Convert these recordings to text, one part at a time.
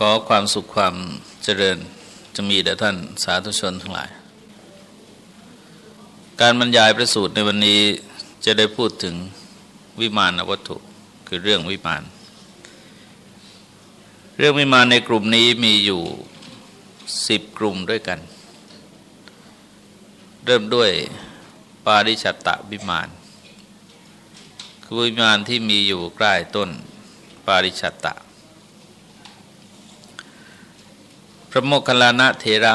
ขอความสุขความเจริญจะมีแด่ท่านสาธุชนทั้งหลาย การบรรยายประสูตรในวันนี้จะได้พูดถึงวิมานวัตถุคือเรื่องวิมาน เรื่องวิมานในกลุ่มนี้มีอยู่สิบกลุ่มด้วยกัน เริ่มด้วยปาริชัตตะวิมาน คือวิมานที่มีอยู่ใกล้ต้นปาริชัตตะพ ระโมคคัลลานะเถระ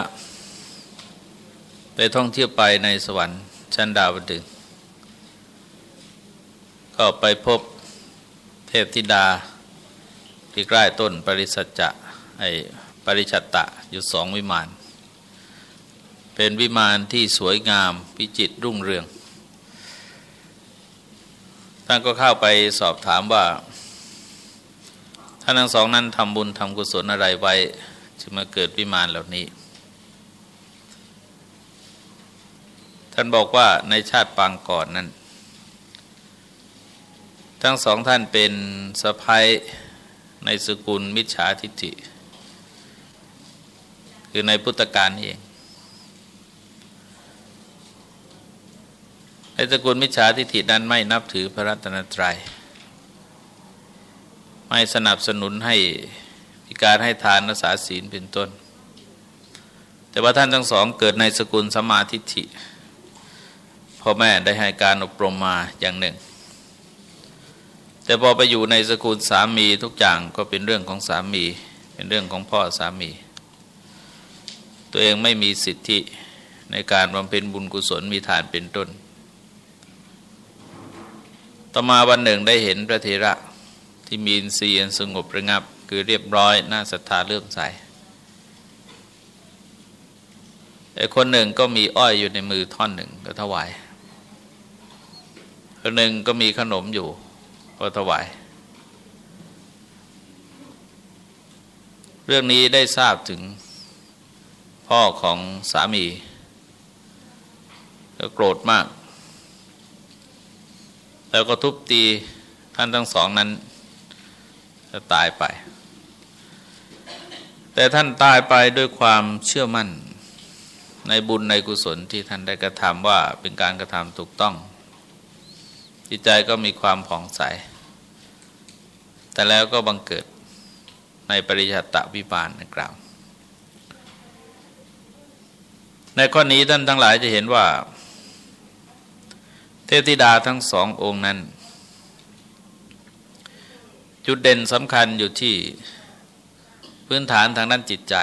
ไปท่องเที่ยวไปในสวรรค์ชั้นดาวดึงก็ไปพบเทพธิดาที่ใกล้ต้นปริสัจจะไอปริชัตตะอยู่สองวิมาน เป็นวิมานที่สวยงามพิจิตรรุ่งเรือง ท่านก็เข้าไปสอบถามว่า ท่านทั้งสองนั้นทำบุญทำกุศลอะไรไว้ จึงมาเกิดวิมานเหล่านี้ ท่านบอกว่าในชาติปางก่อนนั้น ทั้งสองท่านเป็นสะพ้ยในสกุลมิจฉาทิฏฐิ คือในพุทธกาลเอง ในสกุลมิจฉาทิฏฐินั้นไม่นับถือพระรัตนตรยัย ไม่สนับสนุนให้ การให้ทานรักษาศีลเป็นต้น แต่ว่าท่านทั้งสองเกิดในสกุลสมาธิฐิพ่อแม่ได้ให้การอบรมมาอย่างหนึ่ง แต่พอไปอยู่ในสกุลสามีทุกอย่างก็เป็นเรื่องของสามี เป็นเรื่องของพ่อสามี ตัวเองไม่มีสิทธิในการบำเพ็ญบุญกุศลมีทานเป็นต้น ต่อมาวันหนึ่งได้เห็นพระเทระที่มีอินทรีย์สงบระงับ คือเรียบร้อยน่าศรัทธาเลื่อมใสแต่คนหนึ่งก็มีอ้อยอยู่ในมือท่อนหนึ่งก็ถวาย คนหนึ่งก็มีขนมอยู่ก็ถวาย เรื่องนี้ได้ทราบถึงพ่อของสามี ก็โกรธมาก แล้วก็ทุบตีท่านทั้งสองนั้น จะตายไป แต่ท่านตายไปด้วยความเชื่อมั่น ในบุญในกุศลที่ท่านได้กระทำว่าเป็นการกระทำถูกต้อง จิตใจก็มีความผ่องใส แต่แล้วก็บังเกิดในปริยัตตวิบาลนกล่าว ในข้อนี้ท่านทั้งหลายจะเห็นว่า เทพธิดาทั้งสององค์นั้น จุดเด่นสำคัญอยู่ที่ พื้นฐานทางด้านจิตใจ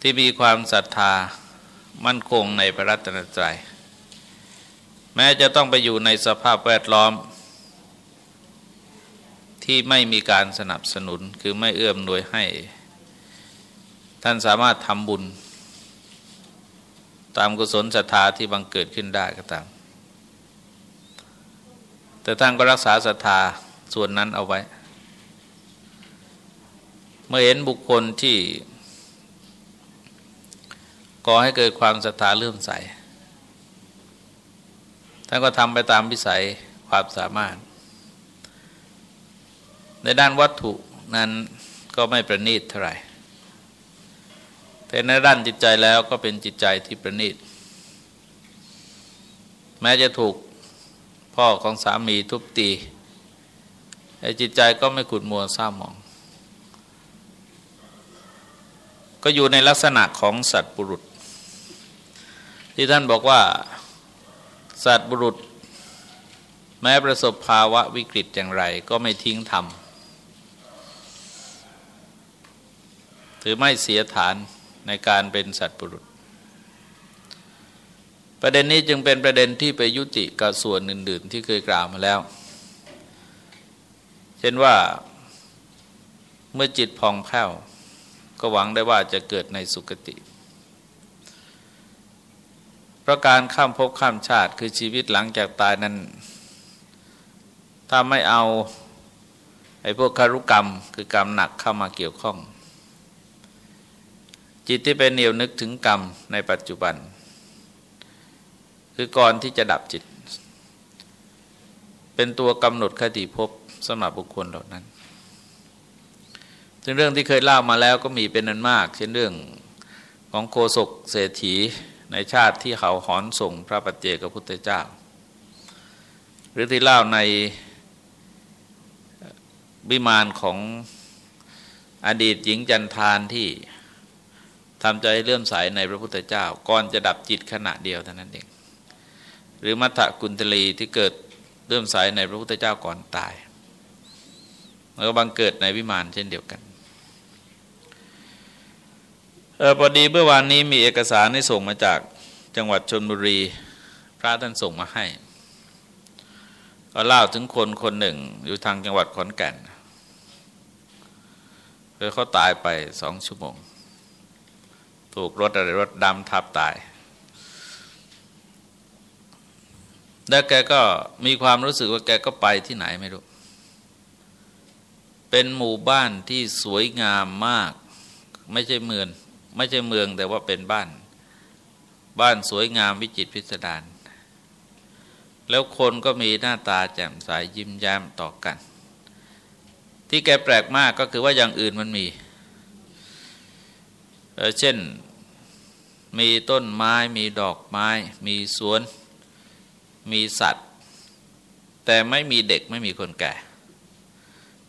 ที่มีความศรัทธามั่นคงในพระรัตนตรัยแม้จะต้องไปอยู่ในสภาพแวดล้อม ที่ไม่มีการสนับสนุนคือไม่เอื้อมหน่วยให้ ท่านสามารถทำบุญ ตามกุศลศรัทธาที่บังเกิดขึ้นได้ก็ตาม แต่ท่านก็รักษาศรัทธาส่วนนั้นเอาไว้ มื่อเห็นบุคคลที่ก่อให้เกิดความศรัทธาเลื่อมใส ท่านก็ทำไปตามวิสัยความสามารถ ในด้านวัตถุนั้นก็ไม่ประณีตเท่าไหร่ แต่ในด้านจิตใจแล้วก็เป็นจิตใจที่ประณีต แม้จะถูกพ่อของสามีทุบตีแต่จิตใจก็ไม่ขุดมัวเศร้าหมอง ก็อยู่ในลักษณะของสัตว์บุรุษ ที่ท่านบอกว่าสัตว์บุรุษ แม้ประสบภาวะวิกฤตอย่างไร ก็ไม่ทิ้งธรรมถือไม่เสียฐานในการเป็นสัตว์บุรุษ ประเด็นนี้จึงเป็นประเด็นที่ไปยุติกับส่วนอื่น ๆ ที่เคยกล่าวมาแล้ว เช่นว่าเมื่อจิตพองแผ้ว ก็หวังได้ว่าจะเกิดในสุคติเพราะการข้ามภพข้ามชาติคือชีวิตหลังจากตายนั้น ถ้าไม่เอาไอ้พวกคารุกรรมคือกรรมหนักเข้ามาเกี่ยวข้อง จิตที่เป็นเหนียวนึกถึงกรรมในปัจจุบัน คือก่อนที่จะดับจิต เป็นตัวกำหนดคติภพสำหรับบุคคลเหล่านั้น ซึ่งเรื่องที่เคยเล่ามาแล้วก็มีเป็นนันมาก เช่นเรื่องของโคศกเศรษฐีในชาติที่เขาหอนส่งพระปัจเจกพุทธเจ้า หรือที่เล่าในวิมานของอดีตหญิงจันทานที่ทำใจเลื่อมใสในพระพุทธเจ้า ก่อนจะดับจิตขณะเดียวเท่านั้นเอง หรือมัทธกุลตลีที่เกิดเลื่อมใสในพระพุทธเจ้าก่อนตายแล้วก็บังเกิดในวิมานเช่นเดียวกัน ออพอดีเมื่อวานนี้มีเอกสารที่ส่งมาจากจังหวัดชนบุรี พระท่านส่งมาให้ ก็เล่าถึงคนคนหนึ่ง อยู่ทางจังหวัดขอนแก่นคือเขาตายไปสองชั่วโมง ถูกรถอะไรรถดำทับตาย แล้วแกก็มีความรู้สึกว่าแกก็ไปที่ไหนไม่รู้ เป็นหมู่บ้านที่สวยงามมาก ไม่ใช่เมือง ไม่ใช่เมืองแต่ว่าเป็นบ้าน บ้านสวยงามวิจิตรพิสดารแล้วคนก็มีหน้าตาแจ่มใสยยิ้มแย้มต่อกัน ที่แกแปลกมากก็คือว่าอย่างอื่นมันมีเเช่นมีต้นไม้มีดอกไม้ มีสวน มีสัตว์ แต่ไม่มีเด็กไม่มีคนแก่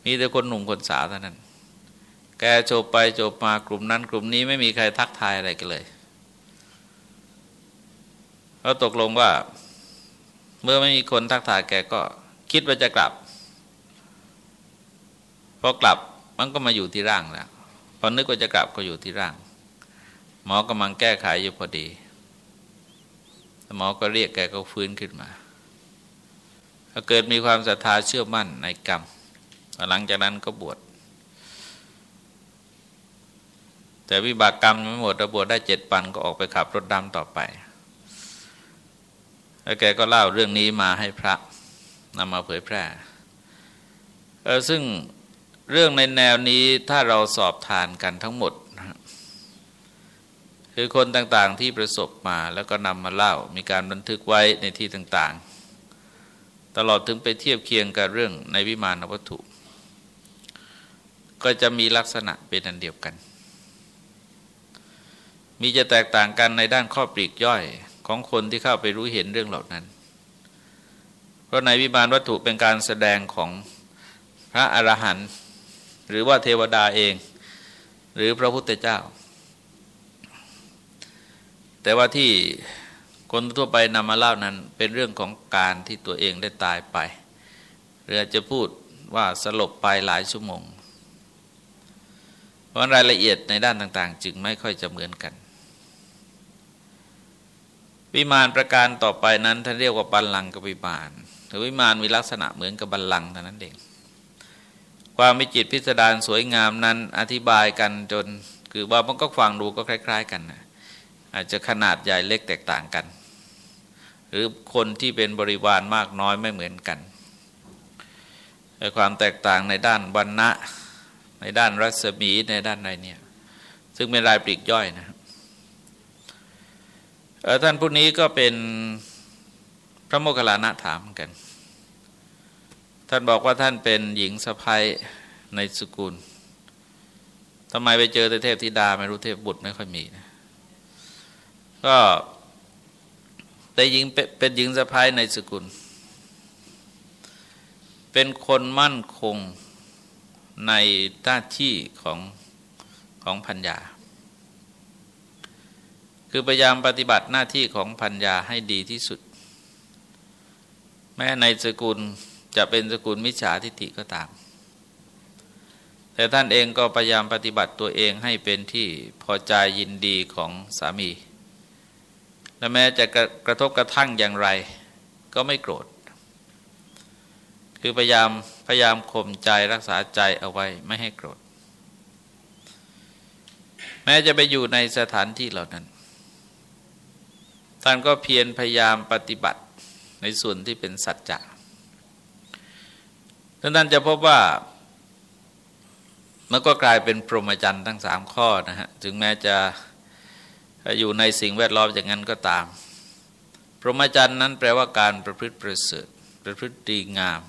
มีแต่คนหนุ่มคนสาวเท่านั้น แกโจบไปโจบมากลุ่มนั้น กลุ่มนี้ไม่มีใครทักทายอะไรกันเลยเขาตกลงว่า เมื่อไม่มีคนทักทายแกก็คิดว่าจะกลับพอกลับมันก็มาอยู่ที่ร่างแล้วพอนึกว่าจะกลับก็อยู่ที่ร่าง หมอกำลังแก้ไขอยู่พอดีหมอก็เรียกแกก็ฟื้นขึ้นมาถ้าเกิดมีความศรัทธาเชื่อมั่นในกรรมหลังจากนั้นก็บวช แต่วิบากกรรมไม่หมดระบวชได้เจ็ดปันก็ออกไปขับรถดำต่อไป แล้วแกก็เล่าเรื่องนี้มาให้พระนำมาเผยแพร่ซึ่งเรื่องในแนวนี้ถ้าเราสอบทานกันทั้งหมดคือคนต่างๆที่ประสบมาแล้วก็นำมาเล่ามีการบันทึกไว้ในที่ต่างๆ ตลอดถึงไปเทียบเคียงกับเรื่องในวิมานวัตถุ ก็จะมีลักษณะเป็นอันเดียวกัน มีจะแตกต่างกันในด้านข้อปลีกย่อยของคนที่เข้าไปรู้เห็นเรื่องเหล่านั้น เพราะในวิมานวัตถุเป็นการแสดงของพระอรหันต์หรือว่าเทวดาเอง หรือพระพุทธเจ้า แต่ว่าที่คนทั่วไปนำมาเล่านั้นเป็นเรื่องของการที่ตัวเองได้ตายไป หรือจะพูดว่าสลบไปหลายชั่วโมง เพราะรายละเอียดในด้านต่าง ๆ จึงไม่ค่อยจะเหมือนกัน วิมานประการต่อไปนั้นท่านเรียกว่าบัลลังก์กับวิมานหรือวิมานมีลักษณะเหมือนกับบัลลังก์เท่านั้นเองความมิจิตพิสดารสวยงามนั้นอธิบายกันจนคือว่ามันก็ฟังดูก็คล้าย ๆ กันนะอาจจะขนาดใหญ่เล็กแตกต่างกัน หรือคนที่เป็นบริวารมากน้อยไม่เหมือนกันแต่ความแตกต่างในด้านวันณะในด้านรัศมีในด้านใดเนี่ย ซึ่งเป็นรายปลีกย่อยนะ ท่านผู้นี้ก็เป็นพระโมคคัลลานะถามกัน ท่านบอกว่าท่านเป็นหญิงสะพ้ยในสกุลทำไมไปเจอแต่เทพธิดาไม่รู้เทพบุตรไม่ค่อยมีนะก็แต่หญิงเป็นหญิงสะพ้ยในสกุล เป็นคนมั่นคงในหน้าที่ของของพัญญา คือพยายามปฏิบัติหน้าที่ของพัญญาให้ดีที่สุด แม้ในสกุลจะเป็นสกุลมิจฉาทิฏฐิก็ตาม แต่ท่านเองก็พยายามปฏิบัติตัวเองให้เป็นที่พอใจยินดีของสามี และแม้จะกระกระทบกระทั่งอย่างไร ก็ไม่โกรธ คือพยายามพยายามข่มใจรักษาใจเอาไว้ไม่ให้โกรธ แม้จะไปอยู่ในสถานที่เหล่านั้น ท่านก็เพียรพยายามปฏิบัติในส่วนที่เป็นสัจจะท่านจะพบว่ามันก็กลายเป็นพรหมจรรย์ทั้งสามข้อนะฮะ ถึงแม้จะอยู่ในสิ่งแวดล้อมอย่างนั้นก็ตาม พรหมจรรย์นั้นแปลว่าการประพฤติประเสริฐประพฤติดีงาม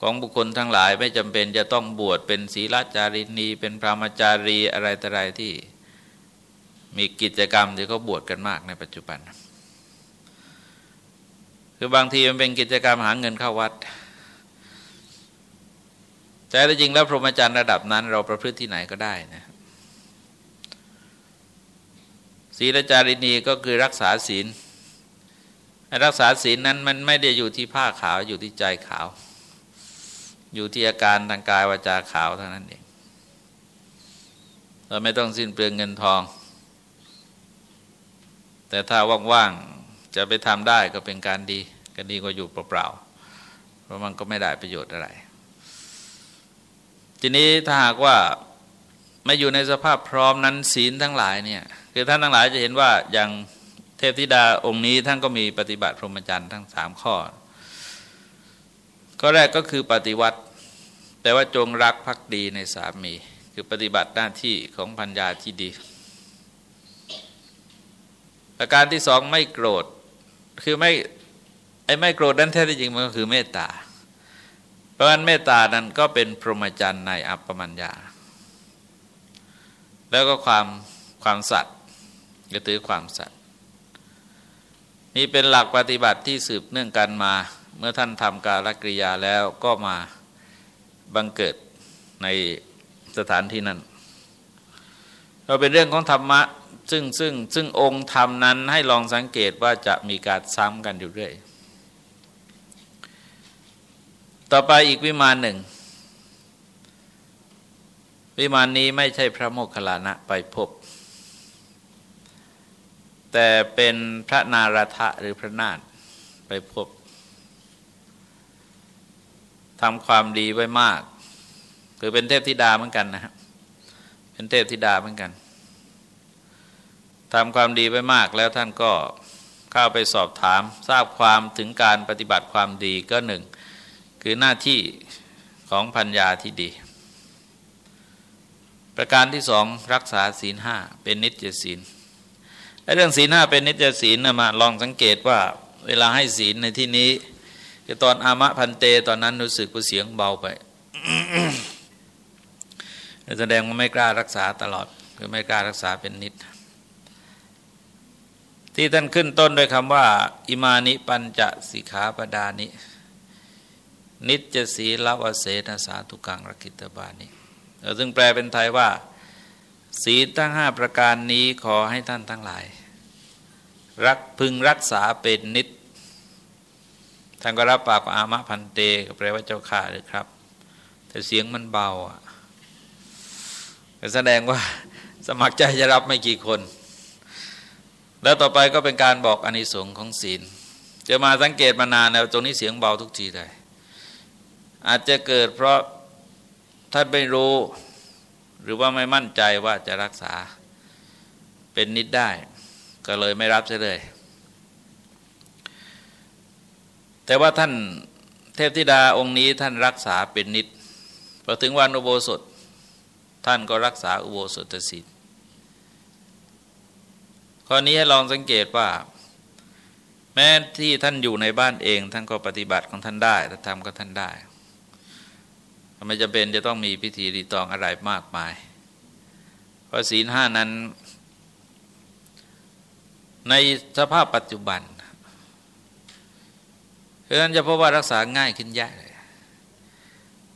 ของบุคคลทั้งหลายไม่จำเป็นจะต้องบวชเป็นศีลจารินี เป็นพระมจารีอะไรต่ออะไรที่ มีกิจกรรมที่เขาบวชกันมากในปัจจุบัน คือบางทีมันเป็นกิจกรรมหาเงินเข้าวัด แต่จริงแล้วพรหมจรรย์ระดับนั้น เราประพฤติที่ไหนก็ได้นะศีลจารินีก็คือรักษาศีล รักษาศีลนั้นมันไม่ได้อยู่ที่ผ้าขาวอยู่ที่ใจขาว อยู่ที่อาการทางกายวาจาขาวเท่านั้นเองเราไม่ต้องสิ้นเปลืองเงินทอง แต่ถ้าว่างๆจะไปทำได้ก็เป็นการดี ก็ดีกว่าอยู่เปล่าๆเพราะมันก็ไม่ได้ประโยชน์อะไร ทีนี้ถ้าหากว่าไม่อยู่ในสภาพพร้อมนั้นศีลทั้งหลายเนี่ยคือท่านทั้งหลายจะเห็นว่าอย่างเทพธิดาองค์นี้ท่านก็มีปฏิบัติพรหมจรรย์ทั้งสามข้อข้อแรกก็คือปฏิวัติ แต่ว่าจงรักภักดีในสามี คือปฏิบัติหน้าที่ของพัญญาที่ดี ประการที่สองไม่โกรธ คือไม่ไอ้ไม่โกรธนั้นแท้ที่จริงมันก็คือเมตตา เพราะฉะนั้นเมตตานั้นก็เป็นพรหมจรรย์ในอัปปมัญญา แล้วก็ความความสัตย์ก็ถือความสัตย์นี่เป็นหลักปฏิบัติที่สืบเนื่องกันมา เมื่อท่านทำการกริยาแล้วก็มาบังเกิดในสถานที่นั้น เราเป็นเรื่องของธรรมะ ซึ่งซึ่งซึ่งองค์ธรรมนั้นให้ลองสังเกตว่าจะมีการซ้ำกันอยู่เรื่อยต่อไปอีกวิมานหนึ่ง วิมานนี้ไม่ใช่พระโมคคัลลานะไปพบ แต่เป็นพระนารทะหรือพระนาฏไปพบทำความดีไว้มาก คือเป็นเทพธิดาเหมือนกันนะครับเป็นเทพธิดาเหมือนกัน ทำความดีไวมากแล้วท่านก็เข้าไปสอบถามทราบความถึงการปฏิบัติความดีก็หนึ่ง คือหน้าที่ของพัญญาที่ดี ประการที่สองรักษาศีลห้าเป็นนิจศีลเรื่องศีลห้าเป็นนิจศีลนะมาลองสังเกตว่าเวลาให้ศีลในที่นี้คือตอนอามะพันเตตอนนั้นรู้สึกว่าเสียงเบาไปแสดงว่าไม่กล้ารักษาตลอดคือไม่กล้ารักษาเป็นนิด ที่ท่านขึ้นต้นด้วยคำว่า อิมานิปัญจสิกขาปดานิ นิจสีลวเสนสาทุกังรกิตบานิซึ่งแปลเป็นไทยว่าศีลทั้งห้าประการนี้ขอให้ท่านทั้งหลาย รักพึงรักษาเป็นนิดท่านก็รับปากอามะพันเตก็แปลว่าเจ้าข้าเลยครับ แต่เสียงมันเบาอะแสดงว่าสมัครใจจะรับไม่กี่คน แล้วต่อไปก็เป็นการบอกอนิสงค์ของศีล จะมาสังเกตมานานแล้วตรงนี้เสียงเบาทุกทีเลยอาจจะเกิดเพราะท่านไม่รู้ หรือว่าไม่มั่นใจว่าจะรักษาเป็นนิดได้ ก็เลยไม่รับเลย แต่ว่าท่านเทพธิดาองค์นี้ท่านรักษาเป็นนิดพอถึงวันอุโบสถ ท่านก็รักษาอุโบสถศีล ข้อนี้ให้ลองสังเกตว่า แม้ที่ท่านอยู่ในบ้านเอง ท่านก็ปฏิบัติของท่านได้ถ้าทำก็ท่านได้ไม่จำเป็นจะต้องมีพิธีรีตองอะไรมากมาย เพราะศีลห้านั้น ในสภาพปัจจุบันเพราะนั้นจะพบว่ารักษาง่ายขึ้นเยอะเลย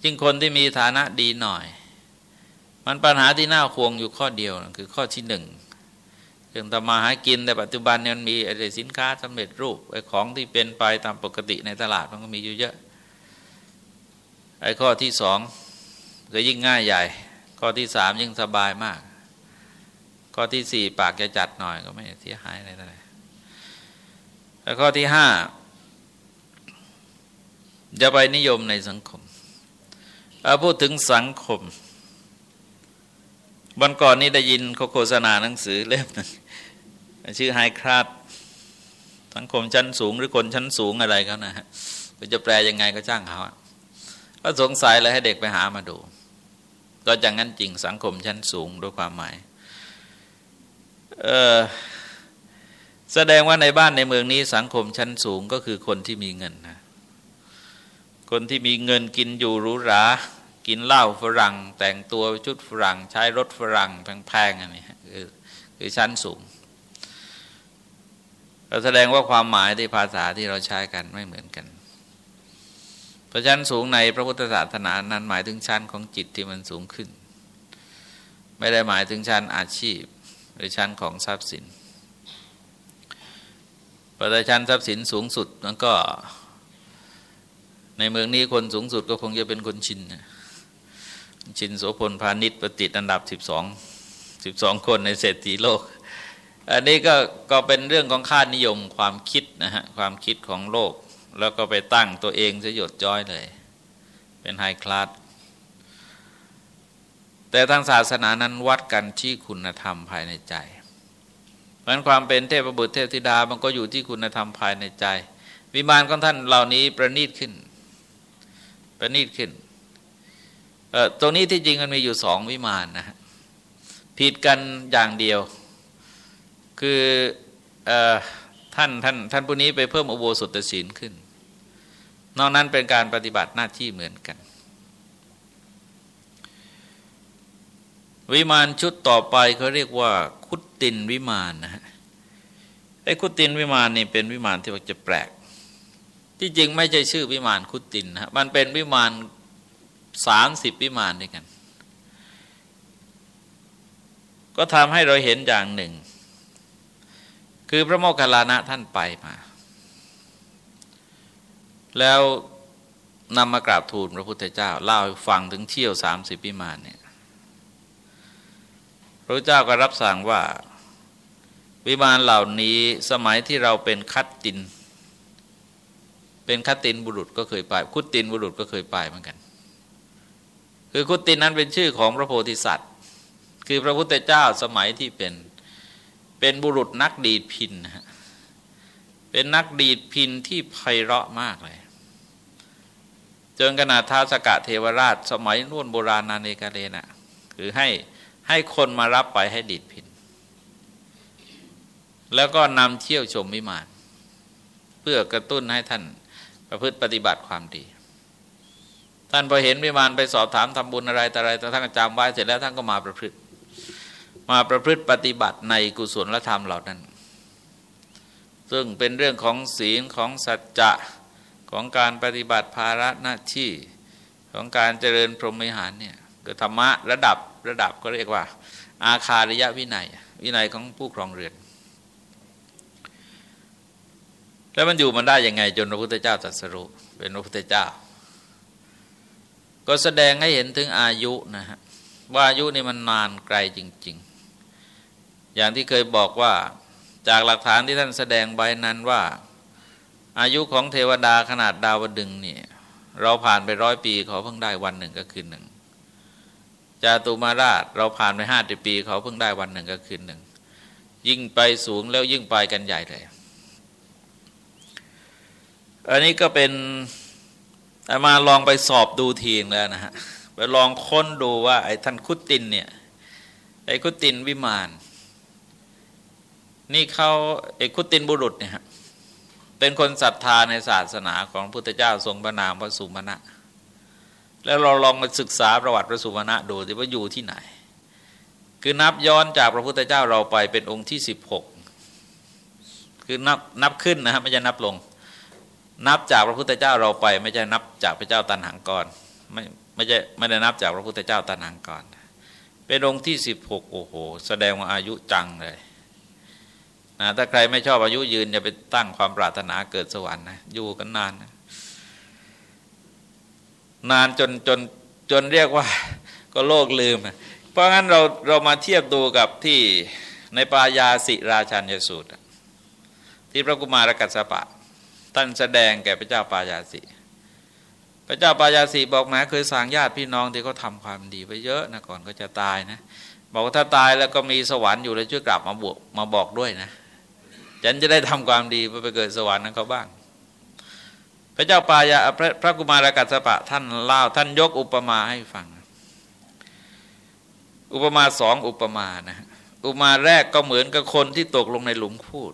ยิ่งคนที่มีฐานะดีหน่อย มันปัญหาที่น่าควงอยู่ข้อเดียว คือข้อที่หนึ่ง รื่องทำมาหากินแต่ปัจจุบันเนี่ยมันมีอะไรสินค้าสำเร็จรูปไอ้ของที่เป็นไปตามปกติในตลาดมันก็มีอยู่เยอะไอ้ข้อที่สองก็ยิ่งง่ายใหญ่ ข้อที่สามยิ่งสบายมาก ข้อที่สี่ปากจะจัดหน่อยก็ไม่เสียหายอะไรเลยแล้วข้อที่ห้าจะไปนิยมในสังคมเอาพูดถึงสังคม วันก่อนนี้ได้ยินเขาโฆษณาหนังสือเล่มนึงชื่อไฮคราดสังคมชั้นสูงหรือคนชั้นสูงอะไรเขานะฮะจะแปลยังไงก็จ้างเขาอะก็สงสัยเลยให้เด็กไปหามาดู ก็จังงั้นจริงสังคมชั้นสูงด้วยความหมายเออแสดงว่าในบ้านในเมืองนี้สังคมชั้นสูงก็คือคนที่มีเงินนะคนที่มีเงินกินอยู่หรูหรา กินเหล้าฝรั่ง แต่งตัวชุดฝรั่ง ใช้รถฝรั่งแพงๆอันนี้คือคือชั้นสูงเราแสดงว่าความหมายที่ภาษาที่เราใช้กันไม่เหมือนกัน เพราะชั้นสูงในพระพุทธศาสนานั้นหมายถึงชั้นของจิตที่มันสูงขึ้น ไม่ได้หมายถึงชั้นอาชีพ หรือชั้นของทรัพย์สินประชานทรัพย์สินสูงสุดมันก็ ในเมืองนี้คนสูงสุดก็คงจะเป็นคนชิน ชินโสพลพาณิชย์ประติดอันดับสิบสองสิบสองคนในเศรษฐีโลก อันนี้ก็ก็เป็นเรื่องของค่านิยมความคิดนะฮะความคิดของโลก แล้วก็ไปตั้งตัวเองจะหยดจ้อยเลย เป็นไฮคลาสแต่ทางศาสนานั้นวัดกันที่คุณธรรมภายในใจ เพราะความเป็นเทพบุตรเทพธิดามันก็อยู่ที่คุณธรรมภายในใจ วิมานของท่านเหล่านี้ประณีตขึ้น ประณีตขึ้น ตรงนี้ที่จริงมันมีอยู่สองวิมานนะผิดกันอย่างเดียว คืออท่านท่านท่านผู้นี้ไปเพิ่มอโวสุตศีลขึ้น นอกนั้นเป็นการปฏิบัติหน้าที่เหมือนกัน วิมานชุดต่อไปเขาเรียกว่า คุตตินวิมานนะฮะไอ้คุตตินวิมานนี่เป็นวิมานที่ว่าจะแปลก ที่จริงไม่ใช่ชื่อวิมานคุตตินนะมันเป็นวิมาน สามสิบวิมานด้วยกัน ก็ทำให้เราเห็นอย่างหนึ่ง คือพระโมคคัลลานะท่านไปมา แล้วนำมากราบทูลพระพุทธเจ้า เล่าให้ฟังถึงเที่ยวสามสิบวิมานเนี่ยพระเจ้าก็รับสั่งว่า วิมานเหล่านี้สมัยที่เราเป็นคัตติน เป็นคัตตินบุรุษก็เคยไปคุตตินบุรุษก็เคยไปเหมือนกัน คือคุตินั้นเป็นชื่อของพระโพธิสัตว์ คือพระพุทธเจ้าสมัยที่เป็นเป็นบุรุษนักดีดพินเป็นนักดีดพินที่ไพเราะมากเลย จนขนาดท้าสกะเทวราช สมัยนุ่นโบราณนาเนกาเลนะคือให้ให้คนมารับไปให้ดีดพิน แล้วก็นำเที่ยวชมวิมาน เพื่อกระตุ้นให้ท่านประพฤติปฏิบัติความดี ท่านพอเห็นวิมานไปสอบถามทำบุญอะไรแต่อะไรแต่ท่านก็จำไว้เสร็จแล้วท่านก็มาประพฤติ มาประพฤติปฏิบัติในกุศลธรรมเหล่านั้น ซึ่งเป็นเรื่องของศีลของสัจจะของการปฏิบัติภาระหน้าที่ของการเจริญพรหมิหารเนี่ยคือธรรมะระดับระดับก็เรียกว่า อาคาริยะวินัย วินัยของผู้ครองเรือน แล้วมันอยู่มันได้ยังไงจนพระพุทธเจ้าตรัสรู้เป็นพระพุทธเจ้า ก็แสดงให้เห็นถึงอายุนะฮะว่าอายุนี่มันนานไกลจริง ๆ อย่างที่เคยบอกว่าจากหลักฐานที่ท่านแสดงใบนั้นว่า อายุของเทวดาขนาดดาวดึงเนี่ยเราผ่านไปร้อยปีเขาเพิ่งได้วันหนึ่งก็คืนหนึ่งจาตุมาราชเราผ่านไปห้าสิบปี เขาเพิ่งได้วันหนึ่งก็คืนหนึ่งยิ่งไปสูงแล้วยิ่งไปกันใหญ่เลย อันนี้ก็เป็น มาลองไปสอบดูทีงแล้วนะฮะไปลองค้นดูว่าไอ้ท่านคุตตินเนี่ยไอ้คุตตินวิมาน นี่เขาไอ้คุตตินบุรุษเนี่ยฮะเป็นคนศรัทธาในศาสนาของพุทธเจ้าทรงพระนามพระสุมาณะแล้วเราลองมาศึกษาประวัติพระสุวรรณะดูสิว่าอยู่ที่ไหน คือนับย้อนจากพระพุทธเจ้าเราไปเป็นองค์ที่สิบหกคือนับนับขึ้นนะฮะไม่ใช่นับลง นับจากพระพุทธเจ้าเราไป ไม่ใช่นับจากพระเจ้าตันหังกรไม่ไม่ใช่ไม่ได้นับจากพระพุทธเจ้าตันหังกรเป็นองค์ที่สิบหกโอ้โห แสดงว่าอายุจังเลยนะถ้าใครไม่ชอบอายุยืนอย่าไปตั้งความปรารถนาเกิดสวรรค์นะอยู่กันนานนะนานจนจนจนเรียกว่า ก็โลกลืม เพราะงั้นเราเรามาเทียบดูกับที่ในปายาสิราชันยสูตร ที่พระกุมารกัสปะ ท่านแสดงแก่พระเจ้าปายาสิ พระเจ้าปายาสิบอกแม้เคยสั่งญาติพี่น้องที่เขาทาความดีไปเยอะนะก่อนก็จะตายนะ บอกว่าถ้าตายแล้วก็มีสวรรค์อยู่แล้วช่วยกลับมาบวกมาบอกด้วยนะฉันจะได้ทำความดีไปเกิดสวรรค์นั้นเขาบ้าง พระเจ้าปายาพระพระกุมารกัสปะท่านเล่าท่านยกอุปมาให้ฟัง อุปมาสองอุปมานะอุปมาแรกก็เหมือนกับคนที่ตกลงในหลุมพูด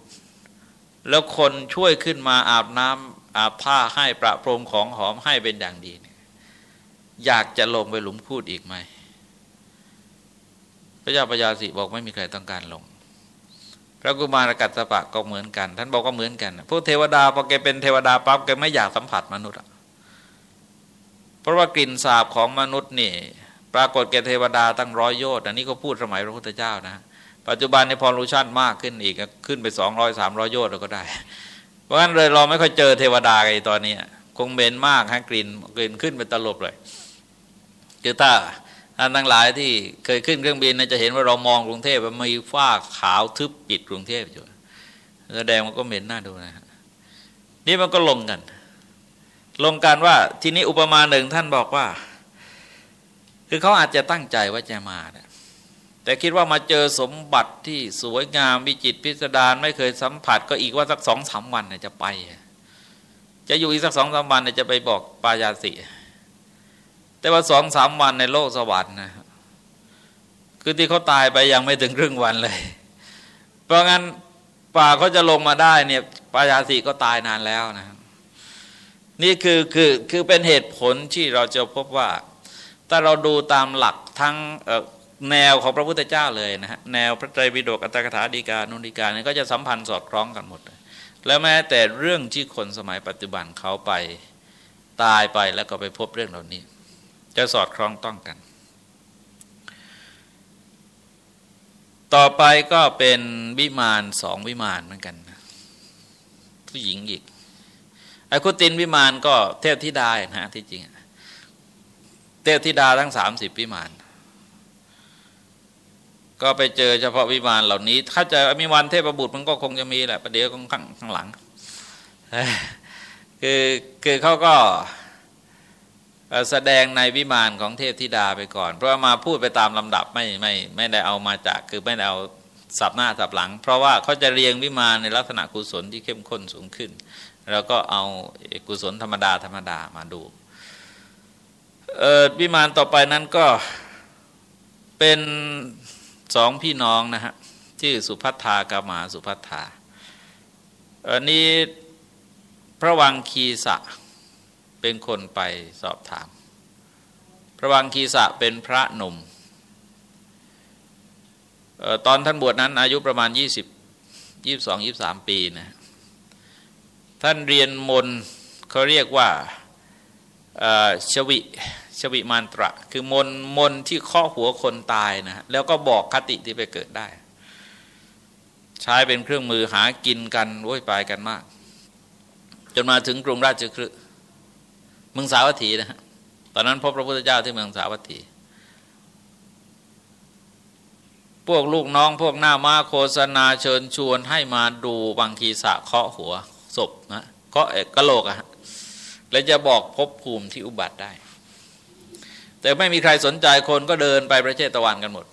แล้วคนช่วยขึ้นมาอาบน้อาบผ้าให้ประพรมของหอมให้เป็นอย่างดี อยากจะลงไปหลุมพูดอีกไหม พระเจ้าปยาสิบอกไม่มีใครต้องการลง พระกุมารกัสปะก็เหมือนกัน ท่านบอกก็เหมือนกันพวกเทวดาพอแกเป็นเทวดาปั๊บแกไม่อยากสัมผัสมนุษย์เพราะว่ากลิ่นสาบของมนุษย์นี่ ปรากฏแกเทวดาตั้งร้อยโยชน์อันนี้ก็พูดสมัยพระพุทธเจ้านะ ปัจจุบันในพอลูชั่นมากขึ้นอีกขึ้นไปสองร้อยสามร้อยโยชน์เราก็ได้ เพราะฉะนั้นเลยเราไม่ค่อยเจอเทวดาไอ้ตอนนี้คงเบนมากฮะกลิ่นกลิ่นขึ้นเป็นตลบเลยคือถ้าท่านทั้งหลายที่เคยขึ้นเครื่องบินจะเห็นว่าเรามองกรุงเทพมันมีฝ้าขาวทึบปิดกรุงเทพอยู่แสดงมันก็เหม็นหน้าดูนะนี่มันก็ลงกัน ลงกันว่าทีนี้อุปมาหนึ่งท่านบอกว่า คือเขาอาจจะตั้งใจว่าจะมานะ แต่คิดว่ามาเจอสมบัติที่สวยงามวิจิตพิสดารไม่เคยสัมผัส ก็อีกว่าสักสองสามวันจะไป จะอยู่อีกสักสองสามวันจะไปบอกปายาสิ แต่ว่าสองสามวันในโลกสวรรค์นะคือที่เขาตายไปยังไม่ถึงครึ่งวันเลย เพราะงั้นป่าเขาจะลงมาได้เนี่ยปายาสิก็ตายนานแล้วนะ นี่คือคือคือเป็นเหตุผลที่เราจะพบว่า ถ้าเราดูตามหลักทั้ง แนวของพระพุทธเจ้าเลยนะฮะแนวพระไตรปิฎกอัตถกถาดีกานุนดีกาเนี่ยก็จะสัมพันธ์สอดคล้องกันหมด แล้วแม้แต่เรื่องที่คนสมัยปัจจุบันเขาไปตายไปแล้วก็ไปพบเรื่องเหล่านี้ จะสอดคล้องต้องกัน ต่อไปก็เป็นวิมานสองวิมานเหมือนกันผู้หญิงอีกไอ้คุตินวิมานก็เทพธิดานะที่จริงเทพธิดาทั้งสามสิบวิมาน ก็ไปเจอเฉพาะวิมานเหล่านี้ ถ้าจะมีวันเทพบุตรมันก็คงจะมีแหละประเดี๋ยวข้างข้างหลังคือคือเขาก็แสดงในวิมานของเทพธิดาไปก่อน เพราะมาพูดไปตามลำดับไม่ไม่ไม่ได้เอามาจากคือไม่ได้เอาสับหน้าสับหลัง เพราะว่าเขาจะเรียงวิมานในลักษณะกุศลที่เข้มข้นสูงขึ้น แล้วก็เอากุศลธรรมดาธรรมดามาดูวิมานต่อไปนั้นก็เป็น สองพี่น้องนะฮะชื่อสุพัทธากามาสุพัทธาอันนี้พระวังคีสะเป็นคนไปสอบถาม พระวังคีสะเป็นพระหนุ่มตอนท่านบวชนั้นอายุประมาณ 20 22 23 ปีนะท่านเรียนมนเขาเรียกว่าชวิ ชวิมานตระ คือมนมนที่เคาะหัวคนตายนะ แล้วก็บอกคติที่ไปเกิดได้ ใช้เป็นเครื่องมือหากินกันโว้ยปายกันมาก จนมาถึงกรุงราชคฤห์เมืองสาวัตถีนะฮะตอนนั้นพบพระพุทธเจ้าที่เมืองสาวัตถี พวกลูกน้องพวกหน้ามาโฆษณาเชิญชวนให้มาดูบางคีสะเคาะหัวศพนะเคาะกระโหลกอะแล้วจะบอกพบภูมิที่อุบัติได้ แต่ไม่มีใครสนใจคนก็เดินไปประเทศตะวันกันหมด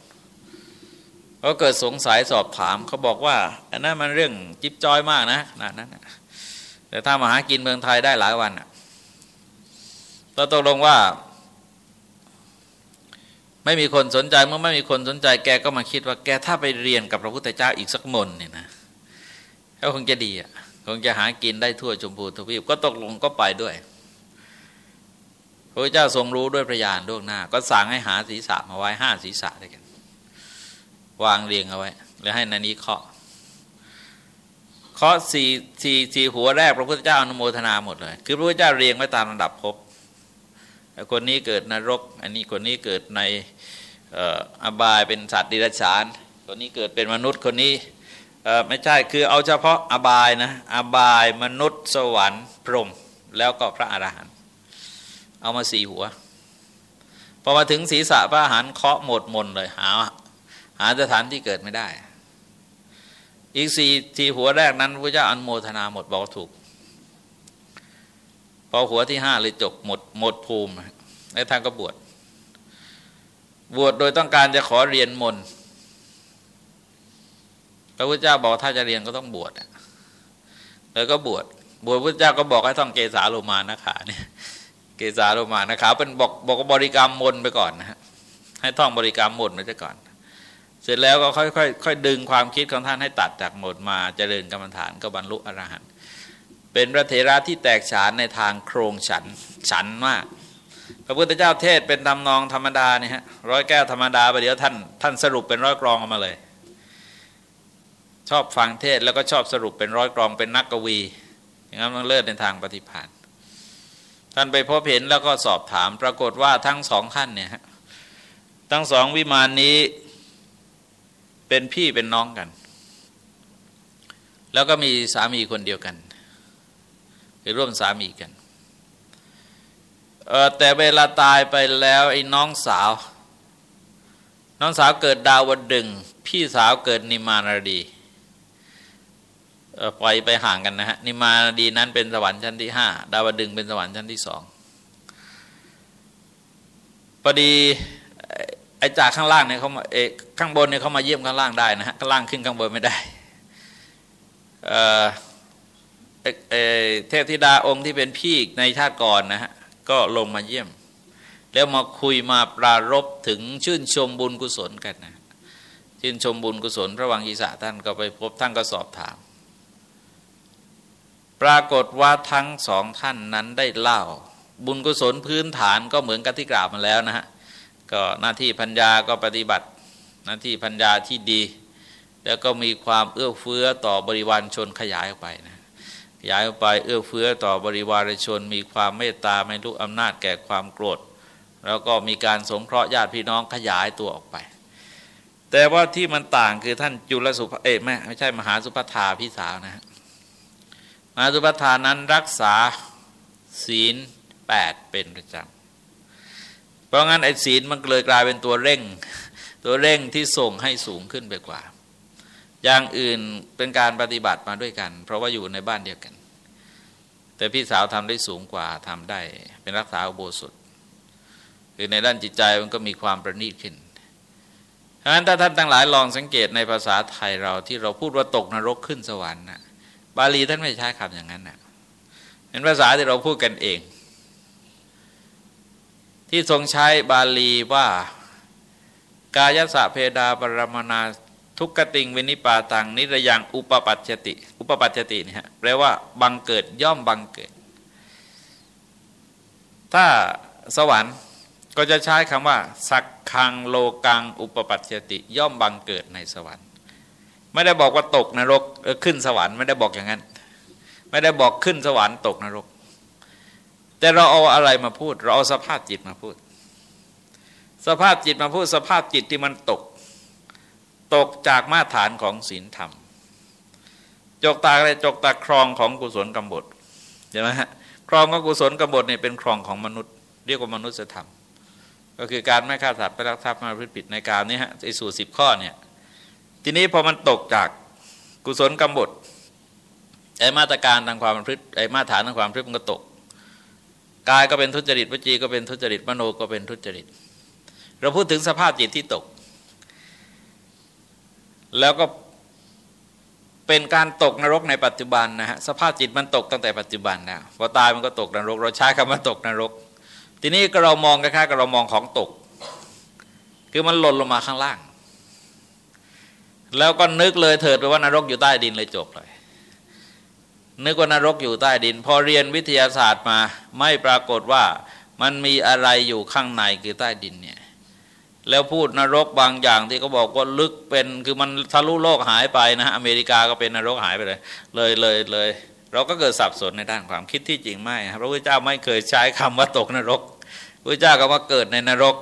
เขาเกิดสงสัยสอบถามเขาบอกว่าอันนั้นมันเรื่องจิ๊บจอยมากนะนาดนั้นแต่ถ้ามาหากินเมืองไทยได้หลายวันอะเราตกลงว่า ไม่มีคนสนใจเมื่อไม่มีคนสนใจ แกก็มาคิดว่า แกถ้าไปเรียนกับพระพุทธเจ้าอีกสักมนเนี่ยนะก็คงจะดีอะคงจะหากินได้ทั่วชมพูทวีปก็ตกลงก็ไปด้วย ระเจ้าทรงรู้ด้วยพระญาณล่วงหน้า ก็สั่งให้หาศีรษะมาไว้ห้าศีรษะด้วยกัน วางเรียงเอาไว้ แล้วให้นันนี้เคาะเคาะสี่สี่สี่หัวแรกพระพุทธเจ้าอนุโมทนาหมดเลย คือพระพุทธเจ้าเรียงไว้ตามลำดับภพคนนี้เกิดนรก อันนี้คนนี้เกิดในอบายเป็นสัตว์ดิรัจฉานคนนี้เกิดเป็นมนุษย์คนนี้ไม่ใช่คือเอาเฉพาะอบายนะอบายมนุษย์สวรรค์พรหมแล้วก็พระอรหันต์ เอามาสี่หัวพอมาถึงศีรษะพระอรหันต์เคาะหมดมนเลยหาหาสถานที่เกิดไม่ได้ อีกสี่สี่หัวแรกนั้นพระเจ้าอันโมทนาหมดบอกถูก พอหัวที่ห้าเลยจบหมดหมดภูมิแล้ท่านก็บวชบวชโดยต้องการจะขอเรียนมนพระพุทธเจ้าบอกถ้าจะเรียนก็ต้องบวชแล้วก็บวชบวชพระพุทธเจ้าก็บอกให้ท่องเกสาโลมานะขาเนี่ย เกสาโลมานะขาเป็นบอกบอกบริกรรมมนไปก่อนนะฮะให้ท่องบริกรรมมนไปซะก่อน เสร็จแล้วก็ค่อยๆค่อยดึงความคิดของท่านให้ตัดจากหมดมาเจริญกรรมฐานก็บรรลุอรหันต์เป็นพระเถระที่แตกฉานในทางโครงฉันฉันมากพระพุทธเจ้าเทศเป็นทำนองธรรมดาเนี่ยฮะร้อยแก้วธรรมดาไปเดี๋ยวท่านท่านสรุปเป็นร้อยกรองออกมาเลย ชอบฟังเทศแล้วก็ชอบสรุปเป็นร้อยกรองเป็นนักกวีอย่างนั้นต้องเลิศในทางปฏิภาณ ท่านไปพบเห็นแล้วก็สอบถามปรากฏว่าทั้งสองท่านเนี่ยทั้งสองวิมานนี้เป็นพี่เป็นน้องกัน แล้วก็มีสามีคนเดียวกันคือร่วมสามีกันแต่เวลาตายไปแล้วไอ้น้องสาว น้องสาวเกิดดาวดึง พี่สาวเกิดนิมานรดี ปล่อยไปห่างกันนะฮะนิมาดีนั้นเป็นสวรรค์ชั้นที่ห้าดาวดึงเป็นสวรรค์ชั้นที่สองพอดีไอ้จากข้างล่างเนี่ยเขามาเอข้างบนเนี่ยเขามาเยี่ยมข้างล่างได้นะฮะข้างล่างขึ้นข้างบนไม่ได้เออเทพธิดาองค์ที่เป็นพี่ในชาติก่อนนะฮะก็ลงมาเยี่ยม แล้วมาคุยมาปรารบถึงชื่นชมบุญกุศลกันนะชื่นชมบุญกุศลพระวังกีสะท่านก็ไปพบท่านก็สอบถาม ปรากฏว่าทั้งสองท่านนั้นได้เล่า บุญกุศลพื้นฐานก็เหมือนกับที่กล่าวมาแล้วนะฮะก็หน้าที่พัญญาก็ปฏิบัติ หน้าที่พัญญาที่ดี แล้วก็มีความเอื้อเฟื้อต่อบริวารชนขยายออกไปนะขยายออกไปเอื้อเฟื้อต่อบริวารชน มีความเมตตาไม่รู้อำนาจแก่ความโกรธ แล้วก็มีการสงเคราะห์ญาติพี่น้องขยายตัวออกไป แต่ว่าที่มันต่างคือท่านจุลสุภเอ๊ะไม่ไม่ใช่มหาสุภธาพี่สาวนะฮะ มาสุปทานนั้นรักษาศีลแปดเป็นประจำเพราะงั้นไอ้ศีลมันเลยกลายเป็นตัวเร่ง ตัวเร่งที่ส่งให้สูงขึ้นไปกว่า อย่างอื่นเป็นการปฏิบัติมาด้วยกัน เพราะว่าอยู่ในบ้านเดียวกัน แต่พี่สาวทำได้สูงกว่าทำได้ เป็นรักษาอุโบสถคือในด้านจิตใจมันก็มีความประณีตขึ้นเพราะฉะนั้นถ้าท่านทั้งหลายลองสังเกตในภาษาไทยเราที่เราพูดว่าตกนรกขึ้นสวรรค์นะ บาลีท่านไม่ใช้คำอย่างนั้นนะเป็นภาษาที่เราพูดกันเอง ที่ทรงใช้บาลีว่า กายสะเพดาปรมนาทุกขติงวินิปาตังนิรยังอุปปัจติ อุปปัจตินี่ฮะแปลว่าบังเกิดย่อมบังเกิด ถ้าสวรรค์ก็จะใช้คำว่า สักคังโลกังอุปปัจติ ย่อมบังเกิดในสวรรค์ ไม่ได้บอกว่าตกนรกขึ้นสวรรค์ไม่ได้บอกอย่างนั้น ไม่ได้บอกขึ้นสวรรค์ตกนรก แต่เราเอาอะไรมาพูด เราเอาสภาพจิตมาพูด สภาพจิตมาพูด สภาพจิตที่มันตก ตกจากมาตรฐานของศีลธรรม จกตาอะไรจกตาครองของกุศลกรรมบทใช่ไหมฮะครองของกุศลกรรมบทเนี่ยเป็นครองของมนุษย์ เรียกว่ามนุษยธรรม ก็คือการไม่ฆ่าสัตว์ไปรักทรัพย์มาพิผิดในการนี้ฮะไอ้สู่สิบข้อเนี่ย ทีนี้พอมันตกจากกุศลกรรมบทไอ้มาตรการทางความพฤติไอ้มาตรฐานทางความพฤติมันก็ตกกายก็เป็นทุจริตวจีก็เป็นทุจริตมโนก็เป็นทุจริต เราพูดถึงสภาพจิตที่ตก แล้วก็เป็นการตกนรกในปัจจุบันนะฮะสภาพจิตมันตกตั้งแต่ปัจจุบันนะพอตายมันก็ตกนรก เราใช้คำว่าตกนรก ทีนี้ก็เรามองคล้ายๆกับเรามองของตก คือมันหล่นลงมาข้างล่าง แล้วก็นึกเลยเถิดไปว่านรกอยู่ใต้ดินเลยจบเลย นึกว่านรกอยู่ใต้ดิน พอเรียนวิทยาศาสตร์มา ไม่ปรากฏว่ามันมีอะไรอยู่ข้างในคือใต้ดินเนี่ย แล้วพูดนรกบางอย่างที่เขาบอกว่าลึกเป็นคือมันทะลุโลกหายไปนะอเมริกาก็เป็นนรกหายไปเลย เลยเลยเลยเราก็เกิดสับสนในด้านความคิดที่จริงไม่พระพุทธเจ้าไม่เคยใช้คำว่าตกนรกพระพุทธเจ้าก็ว่าเกิดในนรก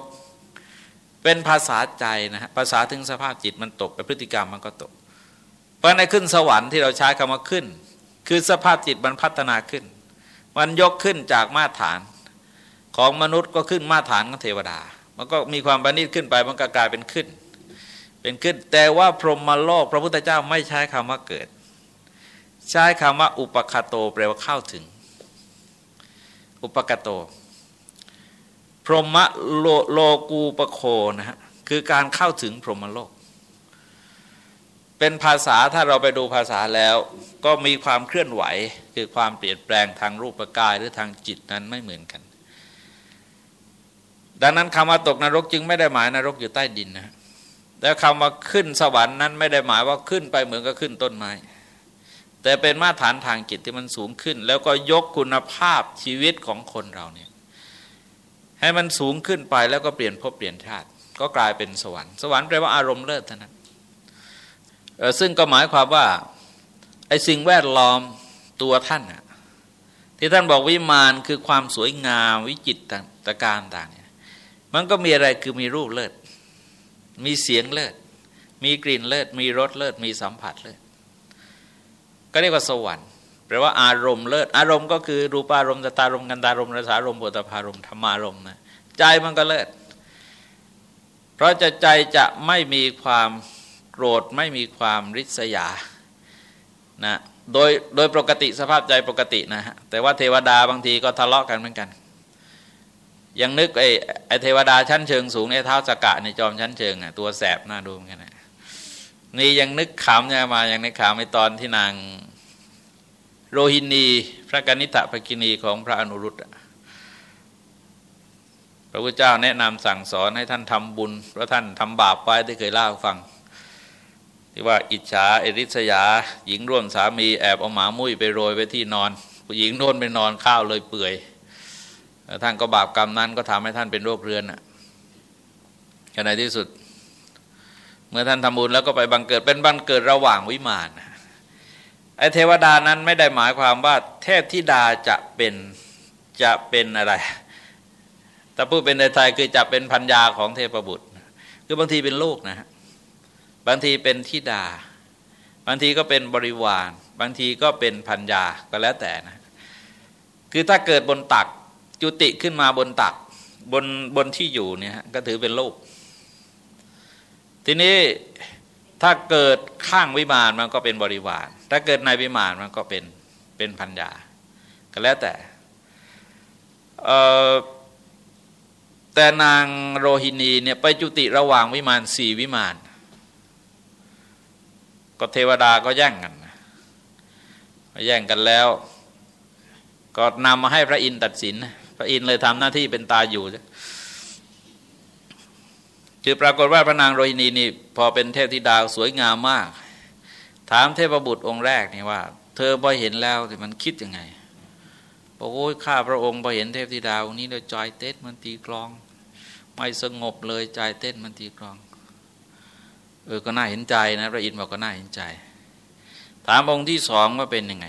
เป็นภาษาใจนะฮะภาษาถึงสภาพจิตมันตกพฤติกรรมมันก็ตก เพราะในขึ้นสวรรค์ที่เราใช้คำว่าขึ้น คือสภาพจิตมันพัฒนาขึ้น มันยกขึ้นจากมาตรฐานของมนุษย์ก็ขึ้นมาตรฐานของเทวดา มันก็มีความประณีตขึ้นไปมันก็กลายเป็นขึ้น เป็นขึ้น แต่ว่าพรหมโลกพระพุทธเจ้าไม่ใช้คำว่าเกิด ใช้คำว่าอุปคาโตแปลว่าเข้าถึง อุปคาโต พรหมโลโลกูปโคนะฮะคือการเข้าถึงพรหมโลก เป็นภาษาถ้าเราไปดูภาษาแล้ว ก็มีความเคลื่อนไหว คือความเปลี่ยนแปลงทางรูปกายหรือทางจิตนั้นไม่เหมือนกัน ดังนั้นคำว่าตกนรกจึงไม่ได้หมายนรกอยู่ใต้ดินนะแล้วคำว่าขึ้นสวรรค์นั้นไม่ได้หมายว่าขึ้นไปเหมือนกับขึ้นต้นไม้แต่เป็นมาตรฐานทางจิตที่มันสูงขึ้น แล้วก็ยกคุณภาพชีวิตของคนเราเนี่ย ให้มันสูงขึ้นไปแล้วก็เปลี่ยนภพเปลี่ยนชาติ ก็กลายเป็นสวรรค์ สวรรค์แปลว่าอารมณ์เลิศเท่านั้นซึ่งก็หมายความว่าไอ้สิ่งแวดล้อมตัวท่านอะที่ท่านบอกวิมานคือความสวยงามวิจิตตการต่างเนี่ยมันก็มีอะไรคือมีรูปเลิศ มีเสียงเลิศ มีกลิ่นเลิศ มีรสเลิศ มีสัมผัสเลิศ ก็เรียกว่าสวรรค์ แปลว่าอารมณ์เลิศอารมณ์ก็คือรูปารมณ์ตารมณ์กันตารมณ์รสารมณ์ปุถะพารมณ์ธรรมารมณ์นะใจมันก็เลิศเพราะจะใจจะไม่มีความโกรธไม่มีความริษยานะโดยโดยปกติสภาพใจปกตินะฮะแต่ว่าเทวดาบางทีก็ทะเลาะกันเหมือนกันยังนึกไอ้ไอเทวดาชั้นเชิงสูงไอ้เท้าสกกะในจอมชั้นเชิงอะตัวแสบน่าดูเหมือนกันนะนี่ยังนึกขำเนี่ยมายังนึกขำในตอนที่นาง โรฮินีพระกนิษฐภกินีของพระอนุรุตพระพุทธเจ้าแนะนำสั่งสอนให้ท่านทำบุญเพราะท่านทำบาปไปที่เคยเล่าฟัง ที่ว่าอิจฉาเอริษยา หญิงร่วมสามีแอบเอาหมามุ้ยไปโรยไว้ที่นอน ผู้หญิงโน่นไปนอนข้าวเลยเปื่อยท่านก็บาปกรรมนั้นก็ทำให้ท่านเป็นโรคเรื้อนอะในที่สุด เมื่อท่านทำบุญแล้วก็ไปบังเกิดเป็นบังเกิดระหว่างวิมาน ไอ้เทวดานั้นไม่ได้หมายความว่า เทพธิดาจะเป็นจะเป็นอะไรแต่พูดเป็นในไทยคือจะเป็นพัญญาของเทพบุตร คือบางทีเป็นลูกนะฮะบางทีเป็นธิดา บางทีก็เป็นบริวาร บางทีก็เป็นพัญญาก็แล้วแต่นะ คือถ้าเกิดบนตักจุติขึ้นมาบนตักบนบนที่อยู่เนี่ยก็ถือเป็นลูก ทีนี้ ถ้าเกิดข้างวิมานมันก็เป็นบริวาร ถ้าเกิดในวิมานมันก็เป็นเป็นพัญญา ก็แล้วแต่แต่นางโรฮินีเนี่ยไปจุติระหว่างวิมานสี่วิมาน ก็เทวดาก็แย่งกันแย่งกันแล้ว ก็นำมาให้พระอินทร์ตัดสิน พระอินทร์เลยทำหน้าที่เป็นตาอยู่ คือปรากฏว่าพระนางโรฮินีนี่พอเป็นเทพธิดาสวยงามมาก ถามเทพบุตรองค์แรกนี่ว่า เธอพอเห็นแล้วมันคิดยังไงบอกโอ้ยข้าพระองค์พอเห็นเทพธิดาองค์นี้แล้วจอยเต้นมันตีกลอง ไม่สงบเลยใจเต้นมันตีกลอง เออก็น่าเห็นใจนะพระอินทร์บอกก็น่าเห็นใจ ถามองค์ที่สองว่าเป็นยังไง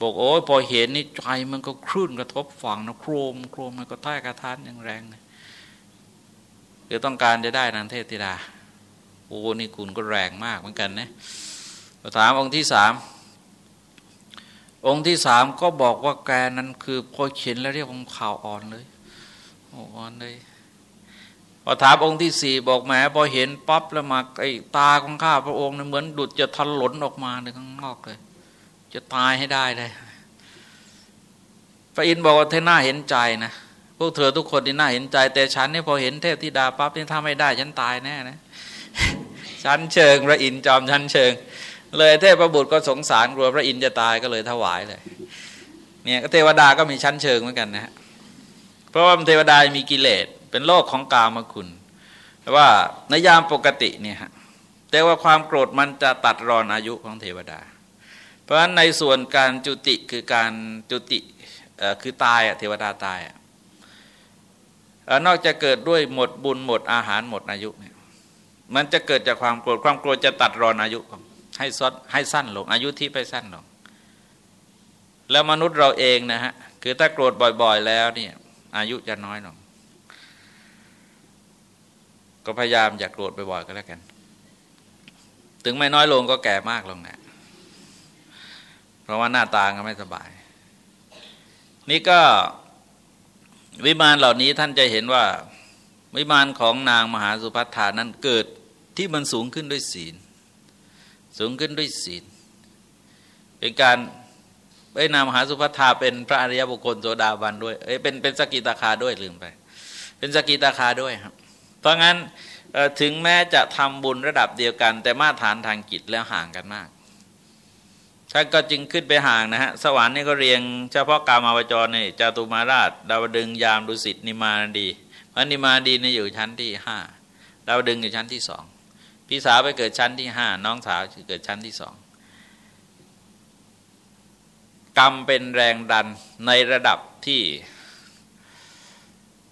บอกโอ้ยพอเห็นนี่ใจมันก็คลื่นกระทบฝั่งนะโครมโครมมันก็ท้ายกระทานอย่างแรงนะ คือต้องการจะได้นางเทพธิดาโอ้นี่คุณก็แรงมากเหมือนกันนะถามองค์ที่สามองค์ที่สามก็บอกว่าแกนั้นคือพอเขียนแล้วเรียกว่าข่าวอ่อนเลยอ่อนเลยพอถามองค์ที่สี่บอกแหมพอเห็นปั๊บแล้วมาไอ้ตาของข้าพระองค์เนี่ยเหมือนดุดจะทันหลนออกมาในข้างนอกเลย จะตายให้ได้เลยพระอินทร์บอกว่าเธอหน้าเห็นใจนะ วกเธอทุกคนที่น่าเห็นใจ แต่ฉันนี่พอเห็นเทพธิดาปั๊บนี่ถ้าไม่ได้ฉันตายแน่นะชั้นเชิงพระอินทร์จอมชั้นเชิง เลยเทพประบุตรก็สงสารกลัวพระอินทร์จะตายก็เลยถวายเลย เนี่ยเทวดาก็มีชั้นเชิงเหมือนกันนะฮะเพราะว่าเทวดามีกิเลสเป็นโลกของกามคุณแต่ว่าในยามปกติเนี่ยฮะแต่ว่าความโกรธมันจะตัดรอนอายุของเทวดา เพราะฉะนั้นในส่วนการจุติคือการจุติคือตายเทวดาตายอะ นอกจากเกิดด้วยหมดบุญหมดอาหารหมดอายุเนี่ยมันจะเกิดจากความโกรธความโกรธจะตัดรอนอายุให้ซดให้สั้นลงอายุที่ไปสั้นลง แล้วมนุษย์เราเองนะฮะคือถ้าโกรธบ่อย ๆ แล้วเนี่ยอายุจะน้อยลงก็พยายามอย่ากโกรธบ่อยๆก็แล้วกัน ถึงไม่น้อยลงก็แก่มากลงนะเพราะว่าหน้าตาก็ไม่สบาย นี่ก็ วิมานเหล่านี้ท่านจะเห็นว่า วิมานของนางมหาสุภัทานั้นเกิดที่มันสูงขึ้นด้วยศีล สูงขึ้นด้วยศีล เป็นการไอ้นางมหาสุภัทาเป็นพระอริยบุคคลโสดาบันด้วยเอ้เป็นเป็นสกิตาคาด้วยลืมไป เป็นสกิตาคาด้วยครับ เพราะงั้นถึงแม้จะทำบุญระดับเดียวกัน แต่มาตรฐานทางจิตแล้วห่างกันมาก ท่านก็จึงขึ้นไปห่างนะฮะสวรรค์นี่ก็เรียงเฉพาะกามาวจรนี่จตุมาราช ดาวดึงยามดุสิตนิมาดีพระนิมาดีนี่อยู่ชั้นที่ห้าดาวดึงอยู่ชั้นที่สองพี่สาวไปเกิดชั้นที่ห้าน้องสาวเกิดชั้นที่สองกรรมเป็นแรงดันในระดับที่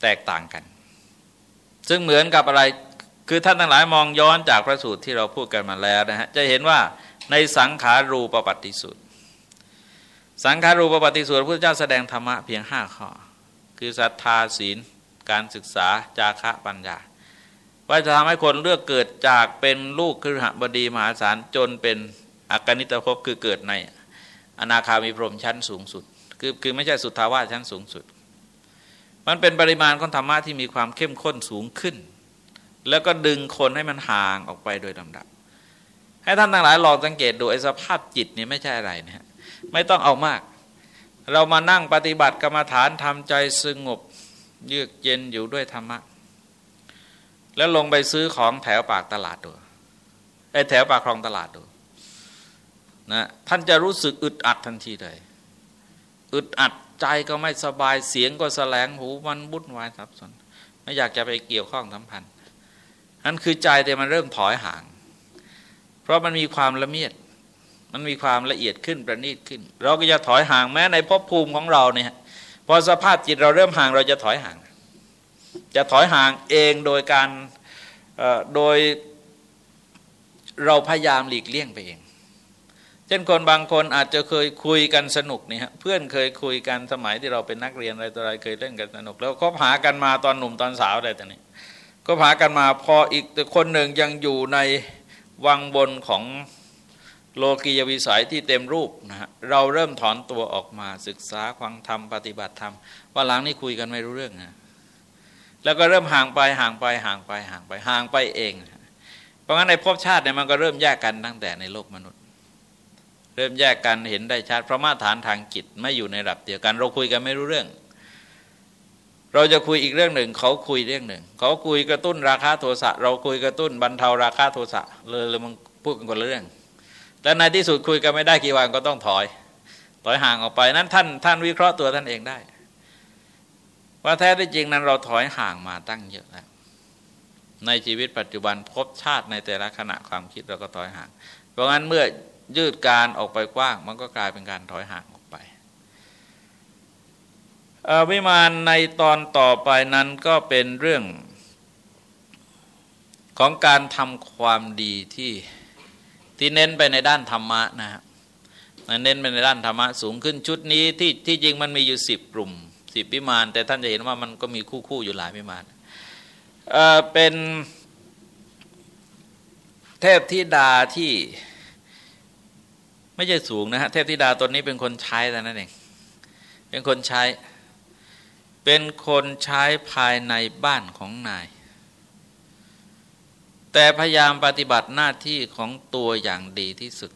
แตกต่างกัน ซึ่งเหมือนกับอะไรคือท่านทั้งหลายมองย้อนจากพระสูตรที่เราพูดกันมาแล้วนะฮะจะเห็นว่า ในสังขารูปปฏิสูตร สังขารูปปฏิสูตรพระพุทธเจ้าแสดงธรรมะเพียงห้าข้อ คือศรัทธาศีล การศึกษาจาคะปัญญาว่าจะทำให้คนเลือกเกิดจากเป็นลูกคือหบดีมหาศาลจนเป็นอากนิตภพคือเกิดในอนาคามีพรมชั้นสูงสุด คือคือไม่ใช่สุทธาวาสชั้นสูงสุด มันเป็นปริมาณของธรรมะที่มีความเข้มข้นสูงขึ้น แล้วก็ดึงคนให้มันห่างออกไปโดยลำดับ ให้ท่านทั้งหลายลองสังเกตดูไอ้สภาพจิตนี่ไม่ใช่อะไรนะไม่ต้องเอามาก เรามานั่งปฏิบัติกรรมฐานทำใจสงบเยือกเย็นอยู่ด้วยธรรมะ แล้วลงไปซื้อของแถวปากตลาดดูไอ้แถวปากคลองตลาดดูนะท่านจะรู้สึกอึดอัดทันทีเลยอึดอัดใจก็ไม่สบายเสียงก็แสลงหูมันบุ่นวายสับสน ไม่อยากจะไปเกี่ยวข้องสัมพันธ์นั่นคือใจแต่มันเริ่มถอยห่าง เพราะมันมีความละเมียด มันมีความละเอียดขึ้นประณีตขึ้น เราก็จะถอยห่างแม้ในภพภูมิของเราเนี่ยพอสภาพจิตเราเริ่มห่างเราจะถอยห่าง จะถอยห่างเองโดยการโดยเราพยายามหลีกเลี่ยงไปเอง เช่นคนบางคนอาจจะเคยคุยกันสนุกนี่ฮะเพื่อนเคยคุยกันสมัยที่เราเป็นนักเรียนอะไรต่ออะไรเคยเล่นกันสนุก แล้วก็หากันมาตอนหนุ่มตอนสาวอะไรแต่นี้ก็หากันมาพออีกแต่คนหนึ่งยังอยู่ใน วังบนของโลกียวิสัยที่เต็มรูปนะฮะเราเริ่มถอนตัวออกมาศึกษาความธรรมปฏิบัติธรรมว่าหลังนี้คุยกันไม่รู้เรื่องนะแล้วก็เริ่มห่างไปห่างไปห่างไปห่างไปห่างไปเอง เพราะงั้นในภพชาติเนี่ยมันก็เริ่มแยกกันตั้งแต่ในโลกมนุษย์ เริ่มแยกกันเห็นได้ชัดเพราะมาตรฐานทางจิตไม่อยู่ในระดับเดียวกัน เราคุยกันไม่รู้เรื่อง เราจะคุยอีกเรื่องหนึ่ง เขาคุยเรื่องหนึ่ง เขาคุยกระตุ้นราคาโทสะเราคุยกระตุ้นบรรเทาราคาโทสะเลยเลยมันพูดกันคนละเรื่องแล้วในที่สุดคุยกันไม่ได้กี่วันก็ต้องถอย ถอยห่างออกไปนั้นท่านท่านวิเคราะห์ตัวท่านเองได้ ว่าแท้ที่จริงนั้นเราถอยห่างมาตั้งเยอะแล้วในชีวิตปัจจุบันพบชาติในแต่ละขณะความคิดเราก็ถอยห่าง เพราะงั้นเมื่อยืดการออกไปกว้าง มันก็กลายเป็นการถอยห่าง วิมานในตอนต่อไปนั้นก็เป็นเรื่องของการทำความดีที่ที่เน้นไปในด้านธรรมะนะครับเน้นไปในด้านธรรมะสูงขึ้นชุดนี้ที่ที่จริงมันมีอยู่สิบกลุ่มสิบวิมาน แต่ท่านจะเห็นว่ามันก็มีคู่คู่อยู่หลายวิมานเเป็นเทพธิดาที่ไม่ใช่สูงนะฮะเทพธิดาตนนี้เป็นคนใช้แต่นั้นเองเป็นคนใช้ เป็นคนใช้ภายในบ้านของนาย แต่พยายามปฏิบัติหน้าที่ของตัวอย่างดีที่สุด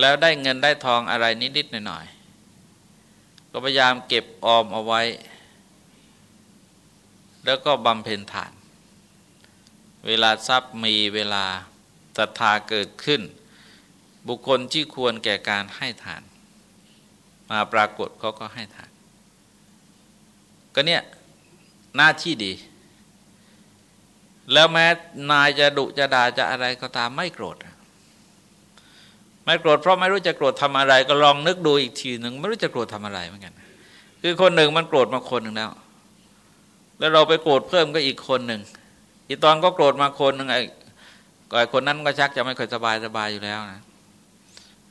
แล้วได้เงินได้ทองอะไรนิดๆหน่อยๆ ก็พยายามเก็บออมเอาไว้ แล้วก็บำเพ็ญทาน เวลาทรัพย์มีเวลาศรัทธาเกิดขึ้น บุคคลที่ควรแก่การให้ทาน มาปรากฏเขาก็ให้ทาน ก็เนี่ยหน้าที่ดี แล้วแม้นายจะดุจะด่าจะอะไรก็ตามไม่โกรธ ไม่โกรธเพราะไม่รู้จะโกรธทำอะไร ก็ลองนึกดูอีกทีหนึ่งไม่รู้จะโกรธทำอะไรเหมือนกัน คือคนหนึ่งมันโกรธมาคนหนึ่งแล้ว แล้วเราไปโกรธเพิ่มก็อีกคนหนึ่งอีตอนก็โกรธมาคนหนึ่งไอ้คนนั้นก็ชักจะไม่ค่อยสบายสบายอยู่แล้วนะ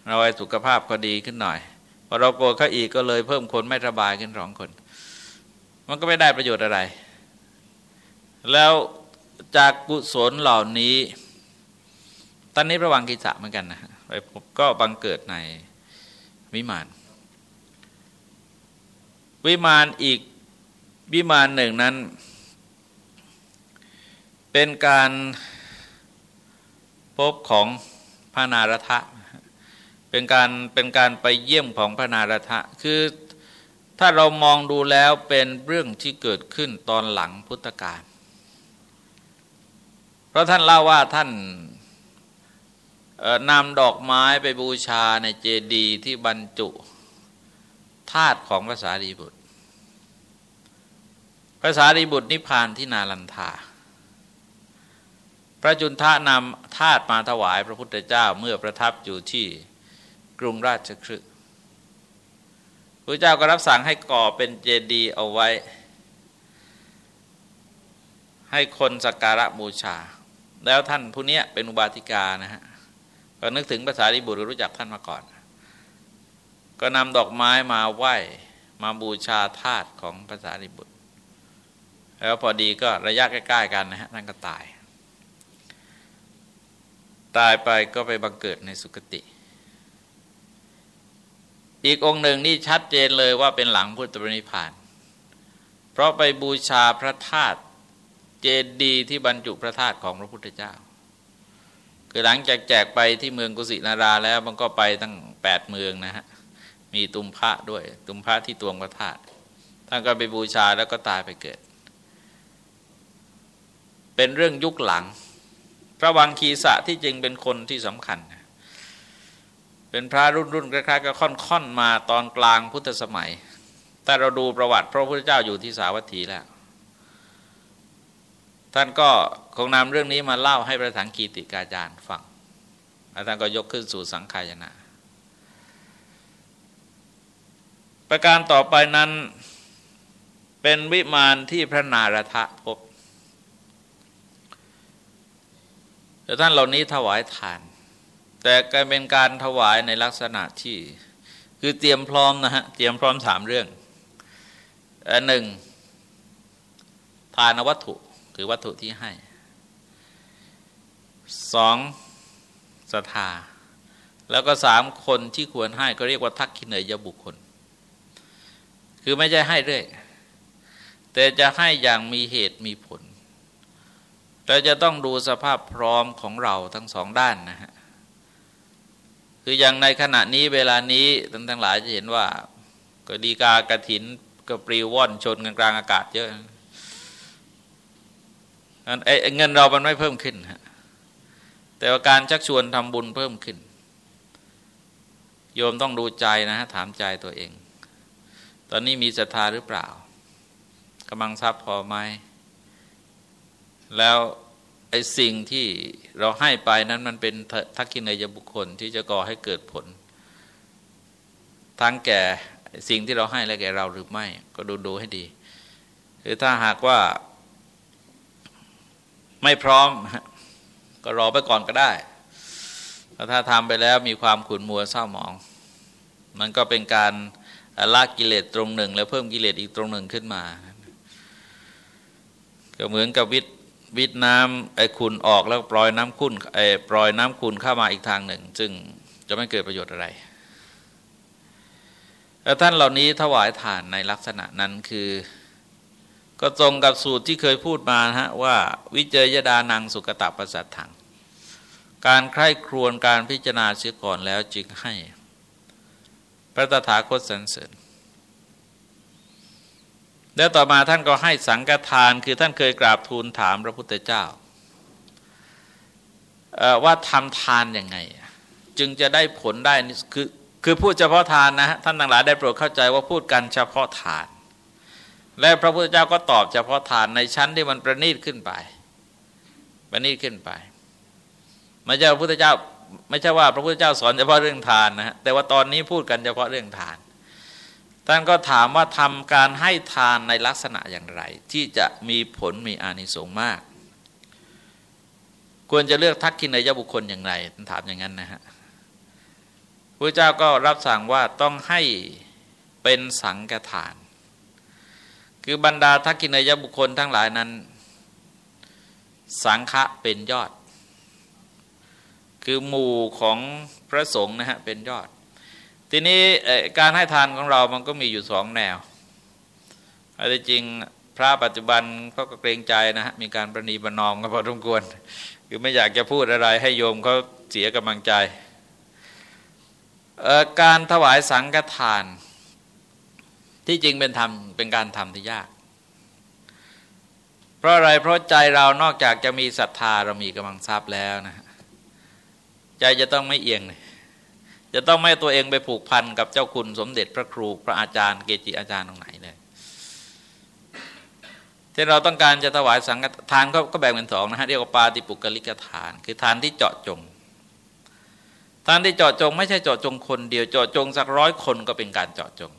เราไอ้สุขภาพก็ดีขึ้นหน่อยพอเราโกรธเขาอีกก็เลยเพิ่มคนไม่สบายขึ้นสองคน มันก็ไม่ได้ประโยชน์อะไร แล้วจากกุศลเหล่านี้ ตอนนี้ระวังกิจจะเหมือนกันนะไปพบก็บังเกิดในวิมาน วิมานอีกวิมานหนึ่งนั้น เป็นการพบของพระนารทะ เป็นการเป็นการไปเยี่ยมของพระนารถะคือ ถ้าเรามองดูแล้วเป็นเรื่องที่เกิดขึ้นตอนหลังพุทธกาลเพราะท่านเล่าว่าท่านนำดอกไม้ไปบูชาในเจดีย์ที่บรรจุธาตุของภาษาดีบุตรภาษาดีบุตรนิพพานที่นาลันทา พระจุนทะนำธาตุมาถวายพระพุทธเจ้าเมื่อประทับอยู่ที่กรุงราชคฤห์ พระเจ้าก็รับสั่งให้ก่อเป็นเจดีย์เอาไว้ ให้คนสักการะบูชา แล้วท่านผู้นี้เป็นอุบาติกานะฮะก็นึกถึงภาษาดิบุตรรู้จักท่านมาก่อน ก็นำดอกไม้มาไหว้มาบูชาธาตุของภาษาดิบุตร แล้วพอดีก็ระยะใกล้ๆกันนะฮะท่านก็ตาย ตายไปก็ไปบังเกิดในสุคติ อีกองค์หนึ่งนี่ชัดเจนเลยว่าเป็นหลังพุทธปรินิพาน เพราะไปบูชาพระธาตุเจดีย์ที่บรรจุพระธาตุของพระพุทธเจ้า คือหลังจากแจกไปที่เมืองกุสินาราแล้วมันก็ไปตั้งแปดเมืองนะฮะ มีตุมพระด้วย ตุมพระที่ตวงพระธาตุท่านก็ไปบูชาแล้วก็ตายไปเกิด เป็นเรื่องยุคหลัง พระวังคีสะที่จริงเป็นคนที่สำคัญเเป็นพระรุ่นรุ่นคล้ายๆก็ค่อนๆมาตอนกลางพุทธสมัย แต่เราดูประวัติพระพุทธเจ้าอยู่ที่สาวัตถีแล้ว ท่านก็คงนำเรื่องนี้มาเล่าให้พระสังกีติกาจารย์ฟังแล้วท่านก็ยกขึ้นสู่สังขายนาประการต่อไปนั้นเป็นวิมานที่พระนารทะพบแต่ท่านเหล่านี้ถวายทาน แต่ก็เป็นการถวายในลักษณะที่คือเตรียมพร้อมนะฮะเตรียมพร้อมสามเรื่องอันหนึ่งทานวัตถุคือวัตถุที่ให้สองศรัทธาแล้วก็สามคนที่ควรให้ก็เรียกว่าทักขินเนยบุคคล คือไม่ใช่ให้เรื่อยแต่จะให้อย่างมีเหตุมีผลเราจะต้องดูสภาพพร้อมของเราทั้งสองด้านนะฮะ คืออย่างในขณะนี้เวลานี้ท่านทั้งหลายจะเห็นว่า ก็ดีกากระถินก็ปลิวว่อนชนกันกลางอากาศเยอะไอ้เงินเรามันไม่เพิ่มขึ้นฮะแต่ว่าการชักชวนทำบุญเพิ่มขึ้น โยมต้องดูใจนะฮะถามใจตัวเอง ตอนนี้มีศรัทธาหรือเปล่ากำลังทรัพย์พอไหมแล้ว ไอ้สิ่งที่เราให้ไปนั้นมันเป็นทักษิณยบุคคลที่จะก่อให้เกิดผล ทั้งแก่สิ่งที่เราให้และแก่เราหรือไม่ ก็ดูดูให้ดีคือถ้าหากว่า ไม่พร้อม ก็รอไปก่อนก็ได้ถ้าทำไปแล้วมีความขุ่นมัวเศร้าหมอง มันก็เป็นการละกิเลสตรงหนึ่ง แล้วเพิ่มกิเลสอีกตรงหนึ่งขึ้นมา ก็เหมือนกับวิทย์ วิดน้ำไอ้คุณออกแล้วปล่อยน้ำคุณไอ้ปล่อยน้ำคุณเข้ามาอีกทางหนึ่ง ซึ่งจะไม่เกิดประโยชน์อะไรแล้วท่านเหล่านี้ถวายทานในลักษณะนั้นคือ ก็ตรงกับสูตรที่เคยพูดมาฮะว่า วิเจยดานังสุกตะประสัทถัง การใคร่ครวญการพิจารณาเสียก่อนแล้วจึงให้ พระตถาคตสรรเสริญ แล้วต่อมาท่านก็ให้สังฆทานคือท่านเคยกราบทูลถามพระพุทธเจ้าว่าทำทานยังไง จึงจะได้ผลได้คือคือพูดเฉพาะทานนะท่านทั้งหลายได้โปรดเข้าใจว่าพูดกันเฉพาะทาน และพระพุทธเจ้าก็ตอบเฉพาะทานในชั้นที่มันประณีตขึ้นไป ประณีตขึ้นไปไม่ใช่พระพุทธเจ้า ไม่ใช่ว่าพระพุทธเจ้าสอนเฉพาะเรื่องทานนะฮะแต่ว่าตอนนี้พูดกันเฉพาะเรื่องทาน ท่านก็ถามว่าทำการให้ทานในลักษณะอย่างไร ที่จะมีผลมีอานิสงส์มาก ควรจะเลือกทักขินในยบุคคลอย่างไรท่านถามอย่างนั้นนะฮะพระเจ้าก็รับสั่งว่าต้องให้เป็นสังฆทาน คือบรรดาทักขินยบุคคลทั้งหลายนั้น สังฆะเป็นยอด คือหมู่ของพระสงฆ์นะฮะเป็นยอด ทีนี้การให้ทานของเรามันก็มีอยู่สองแนวอันจริงพระปัจจุบันเขาก็เกรงใจนะฮะมีการประนีประนอมกันพอสมควรคือไม่อยากจะพูดอะไรให้โยมเขาเสียกำลังใจ การถวายสังฆทาน ที่จริงเป็นทำเป็นการทำที่ยาก เพราะอะไรเพราะใจเรานอกจากจะมีศรัทธาเรามีกำลังทรัพย์แล้วนะใจจะต้องไม่เอียงเลย จะต้องไม่ตัวเองไปผูกพันกับเจ้าคุณสมเด็จพระครูพระอาจารย์เกจิอาจารย์ตรงไหนเลยที่เราต้องการจะถวายสังฆทานก็แบ่งเป็นสองนะฮะเรียกว่าปาติปุกลิกทาน คือทานที่เจาะจง ทานที่เจาะจง ไม่ใช่เจาะจงคนเดียวเจาะจงสักร้อยคนก็เป็นการเจาะจง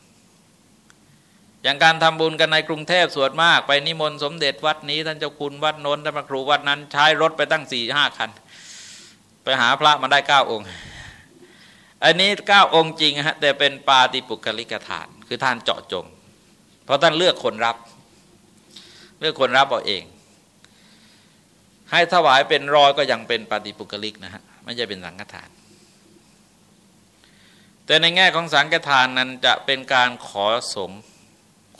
อย่างการทำบุญกันในกรุงเทพส่วดมากไปนิมนต์สมเด็จวัดนี้ท่านเจ้าคุณวัดนนท์ท่านพระครูวัดนั้นใช้รถไปตั้งสี่ห้าคัน ไปหาพระมาได้เก้าองค์ อันนี้เก้าองค์จริงฮะแต่เป็นปาติปุกลิกฐาน คือท่านเจาะจง เพราะท่านเลือกคนรับ เลือกคนรับเอาเอง ให้ถวายเป็นรอยก็ยังเป็นปาติปุกลิกนะฮะไม่ใช่เป็นสังฆทาน แต่ในแง่ของสังฆทานนั้นจะเป็นการขอสงฆ์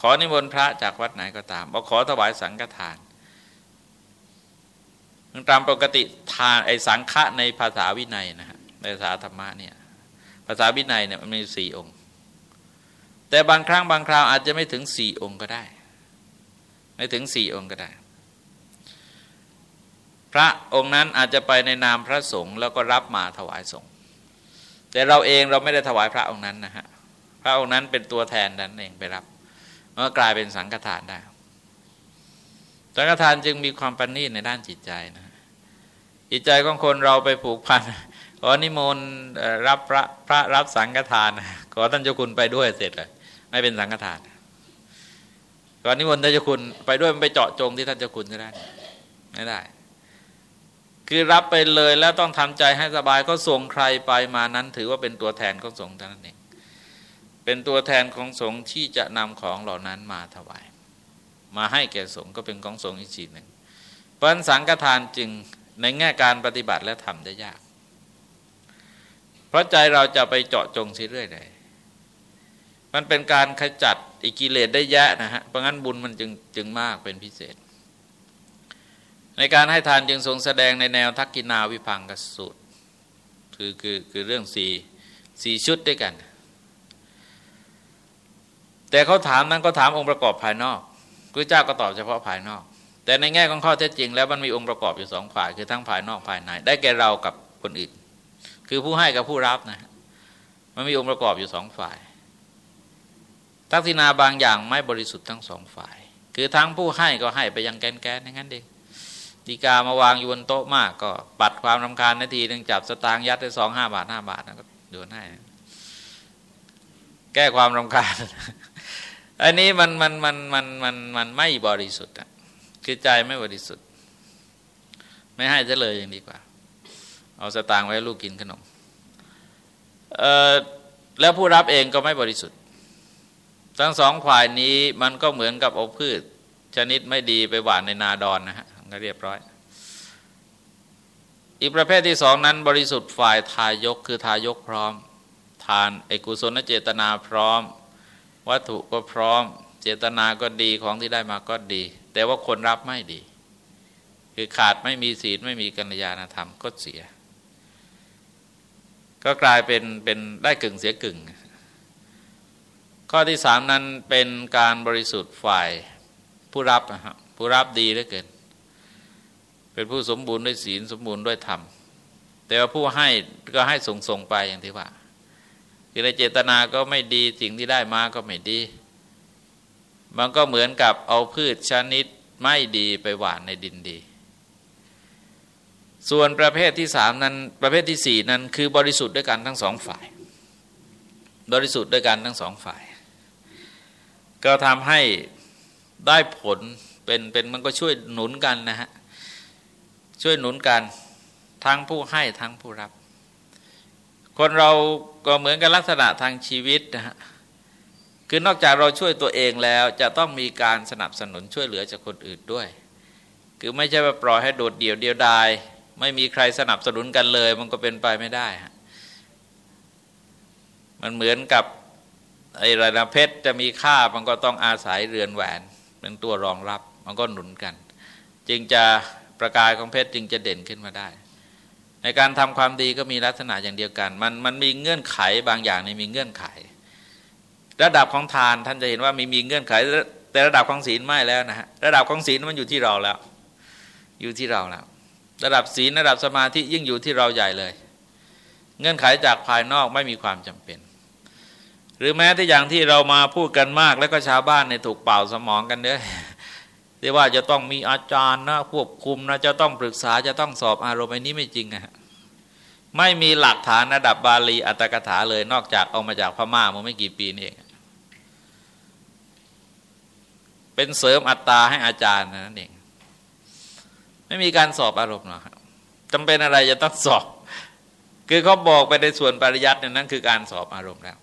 ขอนิมนต์พระจากวัดไหนก็ตามบอกขอถวายสังฆทานตามปกติทานไอสังฆะในภาษาวินัยนะฮะในภาษาธรรมะเนี่ย ภาษาวินัยเนี่ยมันมีสี่องค์ แต่บางครั้งบางคราวอาจจะไม่ถึงสี่องค์ก็ได้ ไม่ถึงสี่องค์ก็ได้ พระองค์นั้นอาจจะไปในนามพระสงฆ์แล้วก็รับมาถวายสงฆ์แต่เราเองเราไม่ได้ถวายพระองค์นั้นนะฮะพระองค์นั้นเป็นตัวแทนนั้นเองไปรับก็กลายเป็นสังฆทานได้สังฆทานจึงมีความปณีตในด้านจิตใจนะจิตใจของคนเราไปผูกพัน ขอนิมนต์รับพระพระรับสังฆทาน ขอท่านเจ้าคุณไปด้วยเสร็จเลยไม่เป็นสังฆทานขอนิมนต์ท่านเจ้าคุณไปด้วยมันไปเจาะจงที่ท่านเจ้าคุณจะได้ ไม่ได้ คือรับไปเลยแล้วต้องทำใจให้สบายก็ส่งใครไปมานั้น ถือว่าเป็นตัวแทนของสงฆ์เท่านั้นเองเป็นตัวแทนของสงฆ์ที่จะนำของเหล่านั้นมาถวาย มาให้แก่สงฆ์ก็เป็นของสงฆ์อีกชีหนึ่งเพราะสังฆทานจึงในแง่การปฏิบัติและทำได้ยาก เพราะใจเราจะไปเจาะจงสิเรื่อยเลยมันเป็นการขจัดอิกิเลสได้แยะนะฮะเพราะงั้นบุญมันจึงจึงมากเป็นพิเศษ ในการให้ทานจึงทรงแสดงในแนวทักกินาวิพังกสูตรคือคือคือเรื่องสี่สี่ชุดด้วยกัน แต่เขาถามนั้นก็ถามองค์ประกอบภายนอกพระเจ้าก็ตอบเฉพาะภายนอก แต่ในแง่ของข้อเท็จจริง แล้วมันมีองค์ประกอบอยู่สองฝ่ายคือทั้งภายนอกภายใน ได้แก่เรากับคนอื่น คือผู้ให้กับผู้รับนะ มันมีองค์ประกอบอยู่สองฝ่าย ทักษิณาบางอย่างไม่บริสุทธิ์ทั้งสองฝ่าย คือทั้งผู้ให้ก็ให้ไปยังแกนแกนอย่างนั้นเองดีกามาวางอยู่บนโต๊ะมาก ก็ปัดความรำคาญนาทีนึงจับสตางค์ยัดได้สองห้าบาทห้าบาทนะก็โยนให้ แก้ความรำคาญ อันนี้มันมันมันมันมันมันไม่บริสุทธิ์อะคือใจไม่บริสุทธิ์ ไม่ให้จะเลยอย่างดีกว่า เอาสตางค์ไว้ลูกกินขนมแล้วผู้รับเองก็ไม่บริสุทธิ์ ทั้งสองฝ่ายนี้มันก็เหมือนกับเอาพืช ชนิดไม่ดีไปหว่านในนาดอนนะฮะก็เรียบร้อย อีกประเภทที่สองนั้น บริสุทธิ์ฝ่ายทายกคือทายกพร้อม ทานเอกุศลเจตนาพร้อม วัตถุก็พร้อม เจตนาก็ดีของที่ได้มาก็ดี แต่ว่าคนรับไม่ดี คือขาดไม่มีศีลไม่มีกัญญาณธรรมก็เสีย ก็กลายเป็นเป็นได้กึ่งเสียกึ่ง ข้อที่สามนั้นเป็นการบริสุทธิ์ฝ่ายผู้รับนะฮะผู้รับดีเหลือเกินเป็นผู้สมบูรณ์ด้วยศีลสมบูรณ์ด้วยธรรม แต่ว่าผู้ให้ก็ให้ส่งส่งไปอย่างที่ว่าคือในเจตนาก็ไม่ดีสิ่งที่ได้มาก็ไม่ดี มันก็เหมือนกับเอาพืชชนิดไม่ดีไปหว่านในดินดี ส่วนประเภทที่สามนั้นประเภทที่สี่นั้นคือบริสุทธิ์ด้วยกันทั้งสองฝ่าย บริสุทธิ์ด้วยกันทั้งสองฝ่าย ก็ทำให้ได้ผลเป็นเป็นมันก็ช่วยหนุนกันนะฮะช่วยหนุนกันทั้งผู้ให้ทั้งผู้รับ คนเราก็เหมือนกับลักษณะทางชีวิตนะฮะคือนอกจากเราช่วยตัวเองแล้วจะต้องมีการสนับสนุนช่วยเหลือจากคนอื่นด้วย คือไม่ใช่ว่าปล่อยให้โดดเดี่ยวเดียวดาย ไม่มีใครสนับสนุนกันเลย มันก็เป็นไปไม่ได้ฮะมันเหมือนกับไอ้ระนาเพชรจะมีค่ามันก็ต้องอาศัยเรือนแหวนเป็นตัวรองรับ มันก็หนุนกัน จึงจะประกายของเพชรจึงจะเด่นขึ้นมาได้ ในการทำความดีก็มีลักษณะอย่างเดียวกัน มันมันมีเงื่อนไขบางอย่างในมีเงื่อนไข ระดับของทานท่านจะเห็นว่ามีมีเงื่อนไข แต่ระดับของศีลไม่แล้วนะฮะระดับของศีลมันอยู่ที่เราแล้ว อยู่ที่เราแล้ว ระดับศีลระดับสมาธิยิ่งอยู่ที่เราใหญ่เลย เงื่อนไขจากภายนอกไม่มีความจำเป็น หรือแม้แต่อย่างที่เรามาพูดกันมาก แล้วก็ชาวบ้านในถูกเป่าสมองกันเด้อที่ว่าจะต้องมีอาจารย์นะควบคุมนะจะต้องปรึกษาจะต้องสอบอารมณ์อันนี้ไม่จริงอะไม่มีหลักฐานระดับบาลีอัตถกถาเลย นอกจากเอามาจากพม่าเมื่อไม่กี่ปีนี่เองเป็นเสริมอัตตาให้อาจารย์นั่นเอง ไม่มีการสอบอารมณ์หรอกครับจำเป็นอะไรจะต้องสอบ คือเขาบอกไปในส่วนปริยัติเนี่ยนั่นคือการสอบอารมณ์แล้ว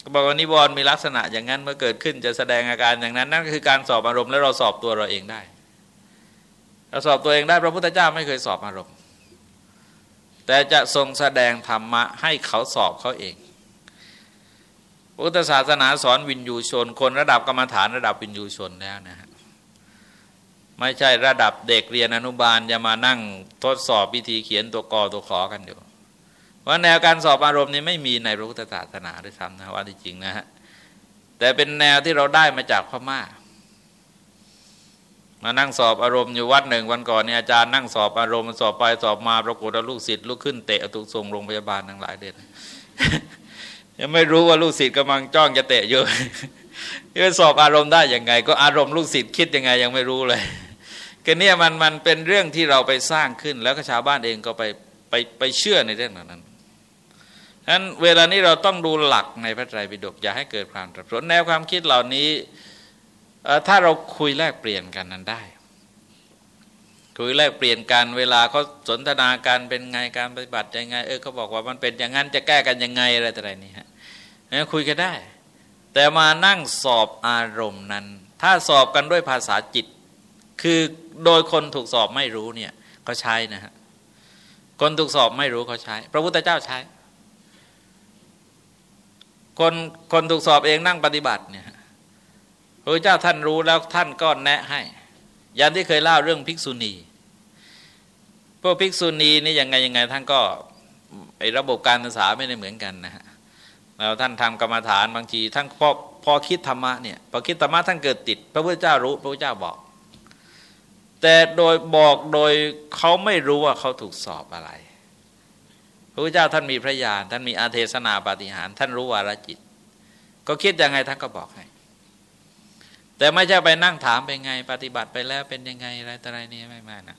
เขาบอกว่านิวรณ์มีลักษณะอย่างนั้นเมื่อเกิดขึ้นจะแสดงอาการอย่างนั้น นั่นคือการสอบอารมณ์แล้วเราสอบตัวเราเองได้ เราสอบตัวเองได้พระพุทธเจ้าไม่เคยสอบอารมณ์ แต่จะทรงแสดงธรรมะให้เขาสอบเขาเองพุทธศาสนาสอนวินยูชน คนระดับกรรมฐานระดับวินยูชนแล้วนะฮะ ไม่ใช่ระดับเด็กเรียนอนุบาลจะมานั่งทดสอบวิธีเขียนตัวกอตัวขอกันอยู่เพราแนวการสอบอารมณ์นี้ไม่มีในพระพุทธศาสนาด้วยซ้ำนะว่าที่จริงนะฮะแต่เป็นแนวที่เราได้มาจากพม่า มานั่งสอบอารมณ์อยู่วัดหนึ่งวันก่อนเนี่ยอาจารย์นั่งสอบอารมณ์สอบไปสอบมาปรากฏว่าลูกศิษย์ลุกขึ้นเตะตุกส่งโรงพยาบาลทั้งหลายเดือนยังไม่รู้ว่าลูกศิษย์กำลังจ้องจะเตะอยู่จะสอบอารมณ์ได้ยังไง ก็อารมณ์ลูกศิษย์คิดยังไงยังไม่รู้เลย ก็เนี่ยมันมันเป็นเรื่องที่เราไปสร้างขึ้น แล้วก็ชาวบ้านเองก็ไปไปไปเชื่อในเรื่องนั้นฉะนั้นเวลานี้เราต้องดูหลักในพระไตรปิฎกอย่าให้เกิดความสับสนแนวความคิดเหล่านี้ถ้าเราคุยแลกเปลี่ยนกันนั้นได้ คุยแลกเปลี่ยนกันเวลาเขาสนทนาการเป็นไงการปฏิบัติยังไง เออเขาบอกว่ามันเป็นอย่างนั้นจะแก้กันยังไงอะไรต่ออะไรนี่ฮะคุยกันได้ แต่มานั่งสอบอารมณ์นั้น ถ้าสอบกันด้วยภาษาจิต คือโดยคนถูกสอบไม่รู้เนี่ยเขาใช้นะฮะคนถูกสอบไม่รู้เขาใช้ พระพุทธเจ้าใช้ คนคนถูกสอบเองนั่งปฏิบัติเนี่ยพระเจ้าท่านรู้แล้วท่านก็แนะให้ อย่างที่เคยเล่าเรื่องภิกษุณี พวกภิกษุณีนี่ยังไงยังไงท่านก็ไอระบบการศึกษาไม่ได้เหมือนกันนะฮะแล้วท่านทำกรรมฐานบางทีท่านพอพอคิดธรรมะเนี่ยพอคิดธรรมะท่านเกิดติด พระพุทธเจ้ารู้พระพุทธเจ้าบอก แต่โดยบอกโดยเขาไม่รู้ว่าเขาถูกสอบอะไร พระพุทธเจ้าท่านมีพระญาณท่านมีอาเทศนาปาฏิหารท่านรู้วาระจิต ก็คิดยังไงท่านก็บอกให้ แต่ไม่ใช่ไปนั่งถามเป็นไง ปฏิบัติไปแล้วเป็นยังไงอะไรต่ออะไรนี่ไม่ไม่นะ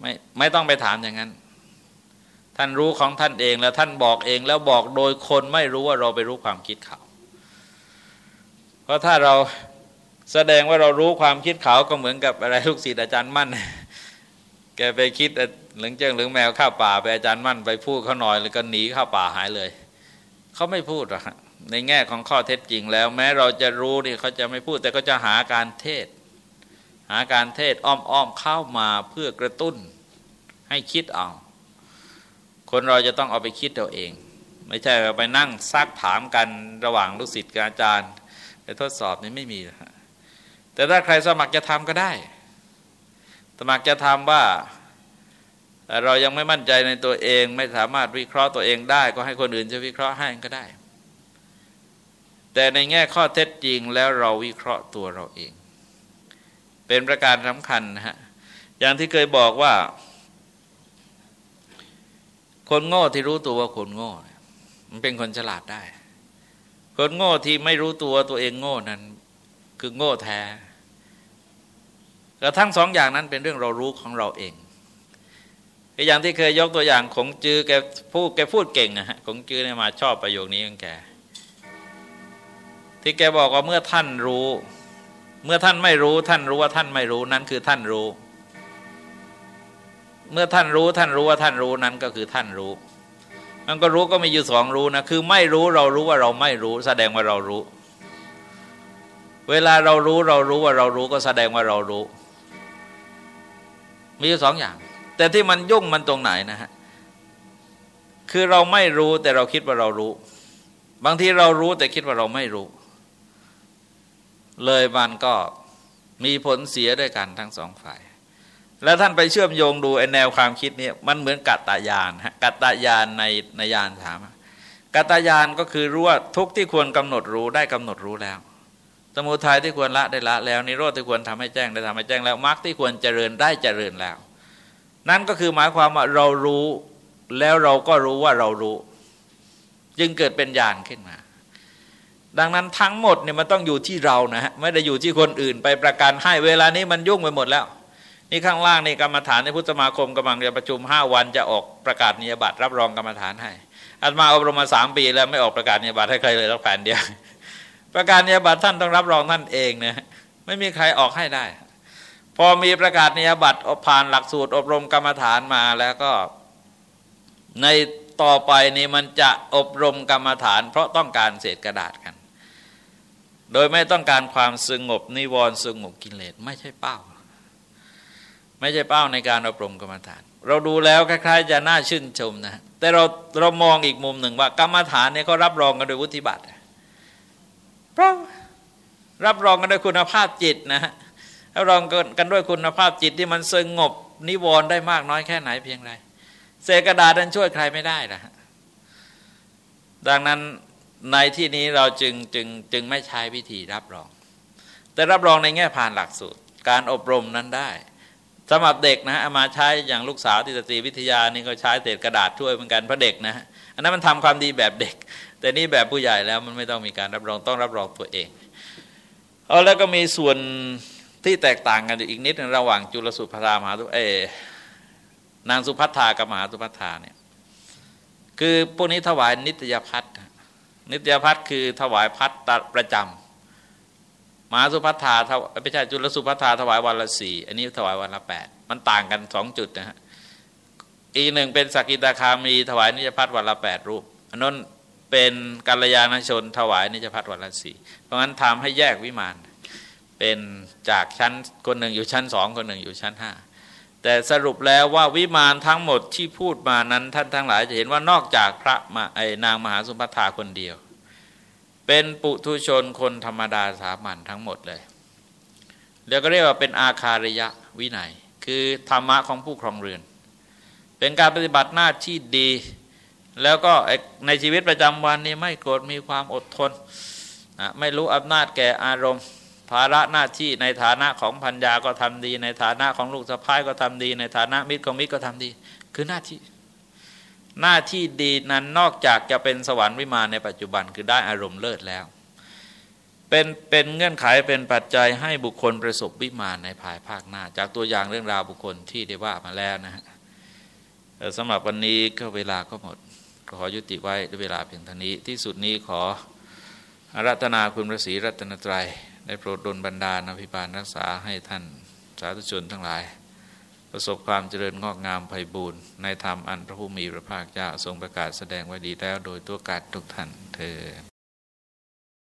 ไม่ไม่ต้องไปถามอย่างนั้น ท่านรู้ของท่านเองแล้วท่านบอกเองแล้วบอกโดยคนไม่รู้ว่าเราไปรู้ความคิดเขา เพราะถ้าเรา แสดงว่าเรารู้ความคิดเขาก็เหมือนกับอะไรลูกศิษย์อาจารย์มั่น แกไปคิดหลึงเจิงหลึงแมวข้าป่าไปอาจารย์มั่นไปพูดเขาหน่อยแล้วก็หนีข้าป่าหายเลย เขาไม่พูดหรอกในแง่ของข้อเท็จจริงแล้ว แม้เราจะรู้นี่เขาจะไม่พูด แต่ก็จะหาการเทศ หาการเทศอ้อมๆเข้ามาเพื่อกระตุ้นให้คิดเอาคนเราจะต้องเอาไปคิดเอาเอง ไม่ใช่ไปนั่งซักถามกันระหว่างลูกศิษย์กับอาจารย์ ไปทดสอบนี่ไม่มีนะ แต่ถ้าใครสมัครจะทำก็ได้ สมัครจะทำว่าเรายังไม่มั่นใจในตัวเอง ไม่สามารถวิเคราะห์ตัวเองได้ ก็ให้คนอื่นจะวิเคราะห์ให้ก็ได้ แต่ในแง่ข้อเท็จจริงแล้วเราวิเคราะห์ตัวเราเอง เป็นประการสำคัญนะฮะอย่างที่เคยบอกว่า คนโง่ที่รู้ตัวว่าคนโง่ มันเป็นคนฉลาดได้ คนโง่ที่ไม่รู้ตัวตัวเองโง่นั้น คือโง่แท้ แต่ทั้งสองอย่างนั้นเป็นเรื่องเรารู้ของเราเองอย่างที่เคยยกตัวอย่างของจือแกพูดแกพูดเก่งนะฮะของจือเนี่ยมาชอบประโยคนี้ของแก ที่แกบอกว่าเมื่อท่านรู้ เมื่อท่านไม่รู้ ท่านรู้ว่าท่านไม่รู้นั้นคือท่านรู้ เมื่อท่านรู้ท่านรู้ว่าท่านรู้นั้นก็คือท่านรู้ มันก็รู้ก็มีอยู่สองรู้นะคือไม่รู้เรารู้ว่าเราไม่รู้ แสดงว่าเรารู้ เวลาเรารู้เรารู้ว่าเรารู้ก็แสดงว่าเรารู้ มีอยู่สองอย่าง แต่ที่มันยุ่งมันตรงไหนนะฮะคือเราไม่รู้แต่เราคิดว่าเรารู้ บางทีเรารู้แต่คิดว่าเราไม่รู้ เลยมันก็มีผลเสียด้วยกันทั้งสองฝ่าย แล้วท่านไปเชื่อมโยงดูไอแนวความคิดนี้มันเหมือนกัตตายานฮะกัตตายานในในยานถามกัตตายานก็คือรู้ว่าทุกที่ควรกำหนดรู้ได้กำหนดรู้แล้ว มุทัยที่ควรละได้ละแล้วนิโรธที่ควรทำให้แจ้งได้ทำให้แจ้งแล้วมรรคที่ควรเจริญได้เจริญแล้ว นั่นก็คือหมายความว่าเรารู้แล้วเราก็รู้ว่าเรารู้ จึงเกิดเป็นญาณขึ้นมา ดังนั้นทั้งหมดเนี่ยมันต้องอยู่ที่เรานะฮะไม่ได้อยู่ที่คนอื่น ไปประกันให้เวลานี้มันยุ่งไปหมดแล้ว นี่ข้างล่างนี่กรรมฐานในพุทธสมาคมกำลังจะประชุมห้าวันจะออกประกาศนิยบัตรรับรองกรรมฐานให้อาตมาอบรมมาสามปีแล้วไม่ออกประกาศนิยบัตรให้ใครเลยสักแผ่นเดียว ประกาศนิยบัตรท่านต้องรับรองท่านเองนะไม่มีใครออกให้ได้ พอมีประกาศนิยบัตรผ่านหลักสูตรอบรมกรรมฐานมาแล้วก็ในต่อไปนี้มันจะอบรมกรรมฐาน เพราะต้องการเศษกระดาษกัน โดยไม่ต้องการความสงบนิวรณ์สงบกิเลสไม่ใช่เป้า ไม่ใช่เป้าในการอบรมกรรมฐาน เราดูแล้วคล้ายๆ จะน่าชื่นชมนะแต่เราเรามองอีกมุมหนึ่งว่ากรรมฐานเนี่ยเขารับรองกันโดยวุฒิบัตร เพราะรับรองกันด้วยคุณภาพจิตนะฮะรับรองกันด้วยคุณภาพจิตที่มันสงบนิวรณ์ได้มากน้อยแค่ไหนเพียงไรเศษกระดาษนั้นช่วยใครไม่ได้นะดังนั้นในที่นี้เราจึงจึงจึงไม่ใช้วิธีรับรอง แต่รับรองในแง่ผ่านหลักสูตร การอบรมนั้นได้สำหรับเด็กนะฮะมาใช้อย่างลูกสาวที่สตรีวิทยานี่ก็ใช้เศษกระดาษช่วยเหมือนกันเพราะเด็กนะฮะ อันนั้นมันทำความดีแบบเด็ก แต่นี่แบบผู้ใหญ่แล้วมันไม่ต้องมีการรับรองต้องรับรองตัวเองเอาแล้วก็มีส่วนที่แตกต่างกันอีกนิดนึงระหว่างจุลสุภามหาตุเอนางสุพัฒากับมหาสุพัฒาเนี่ยคือพวกนี้ถวายนิตยพัฒน์นิตยพัฒน์คือถวายพัฒน์ประจำมหาสุพัฒาไม่ใช่จุลสุพัฒาถวายวันละสี่อันนี้ถวายวันละแปดมันต่างกันสองจุดนะฮะ อีกหนึ่งเป็นสกิตาคามีถวายนิจพัฒวันละแปดรูปอันนั้นเป็นกัลยาณชนถวายนิจพัฒวันละสี่เพราะงั้นทำให้แยกวิมานเป็นจากชั้นคนหนึ่งอยู่ชั้นสองคนหนึ่งอยู่ชั้นห้าแต่สรุปแล้วว่าวิมานทั้งหมดที่พูดมานั้นท่านทั้งหลายจะเห็นว่านอกจากพระมาไอนางมหาสุภัทาคนเดียว เป็นปุถุชนคนธรรมดาสามัญทั้งหมดเลยเรียกก็เรียกว่าเป็นอาคาริยะวินัย คือธรรมะของผู้ครองเรือน เป็นการปฏิบัติหน้าที่ดี แล้วก็ในชีวิตประจำวันนี้ไม่โกรธมีความอดทนไม่รู้อำนาจแก่อารมณ์ ภาระหน้าที่ในฐานะของพัญญาก็ทำดี ในฐานะของลูกสะพ้ายก็ทำดี ในฐานะมิตรของมิตรก็ทำดี คือหน้าที่ หน้าที่ดีนั้นนอกจากจะเป็นสวรรค์วิมานในปัจจุบันคือได้อารมณ์เลิศแล้วเป็นเป็นเงื่อนไขเป็นปัจจัยให้บุคคลประสบวิมานในภายภาคหน้า จากตัวอย่างเรื่องราวบุคคลที่ได้ว่ามาแล้วนะฮะ สำหรับวันนี้ก็เวลาก็หมด ขอยุติไว้ด้วยเวลาเพียงเท่านี้ ที่สุดนี้ขออารัตนาคุณพระศรีรัตนตรัยได้โปรดดลบรรดาอภิบาลรักษาให้ท่านสาธุชนทั้งหลาย ประสบความเจริญงอกงามไพบูรณ์ในธรรมอันพระผู้มีพระภาคเจ้าทรงประกาศแสดงไว้ดีแล้วโดยตัวการทุกท่านเธอ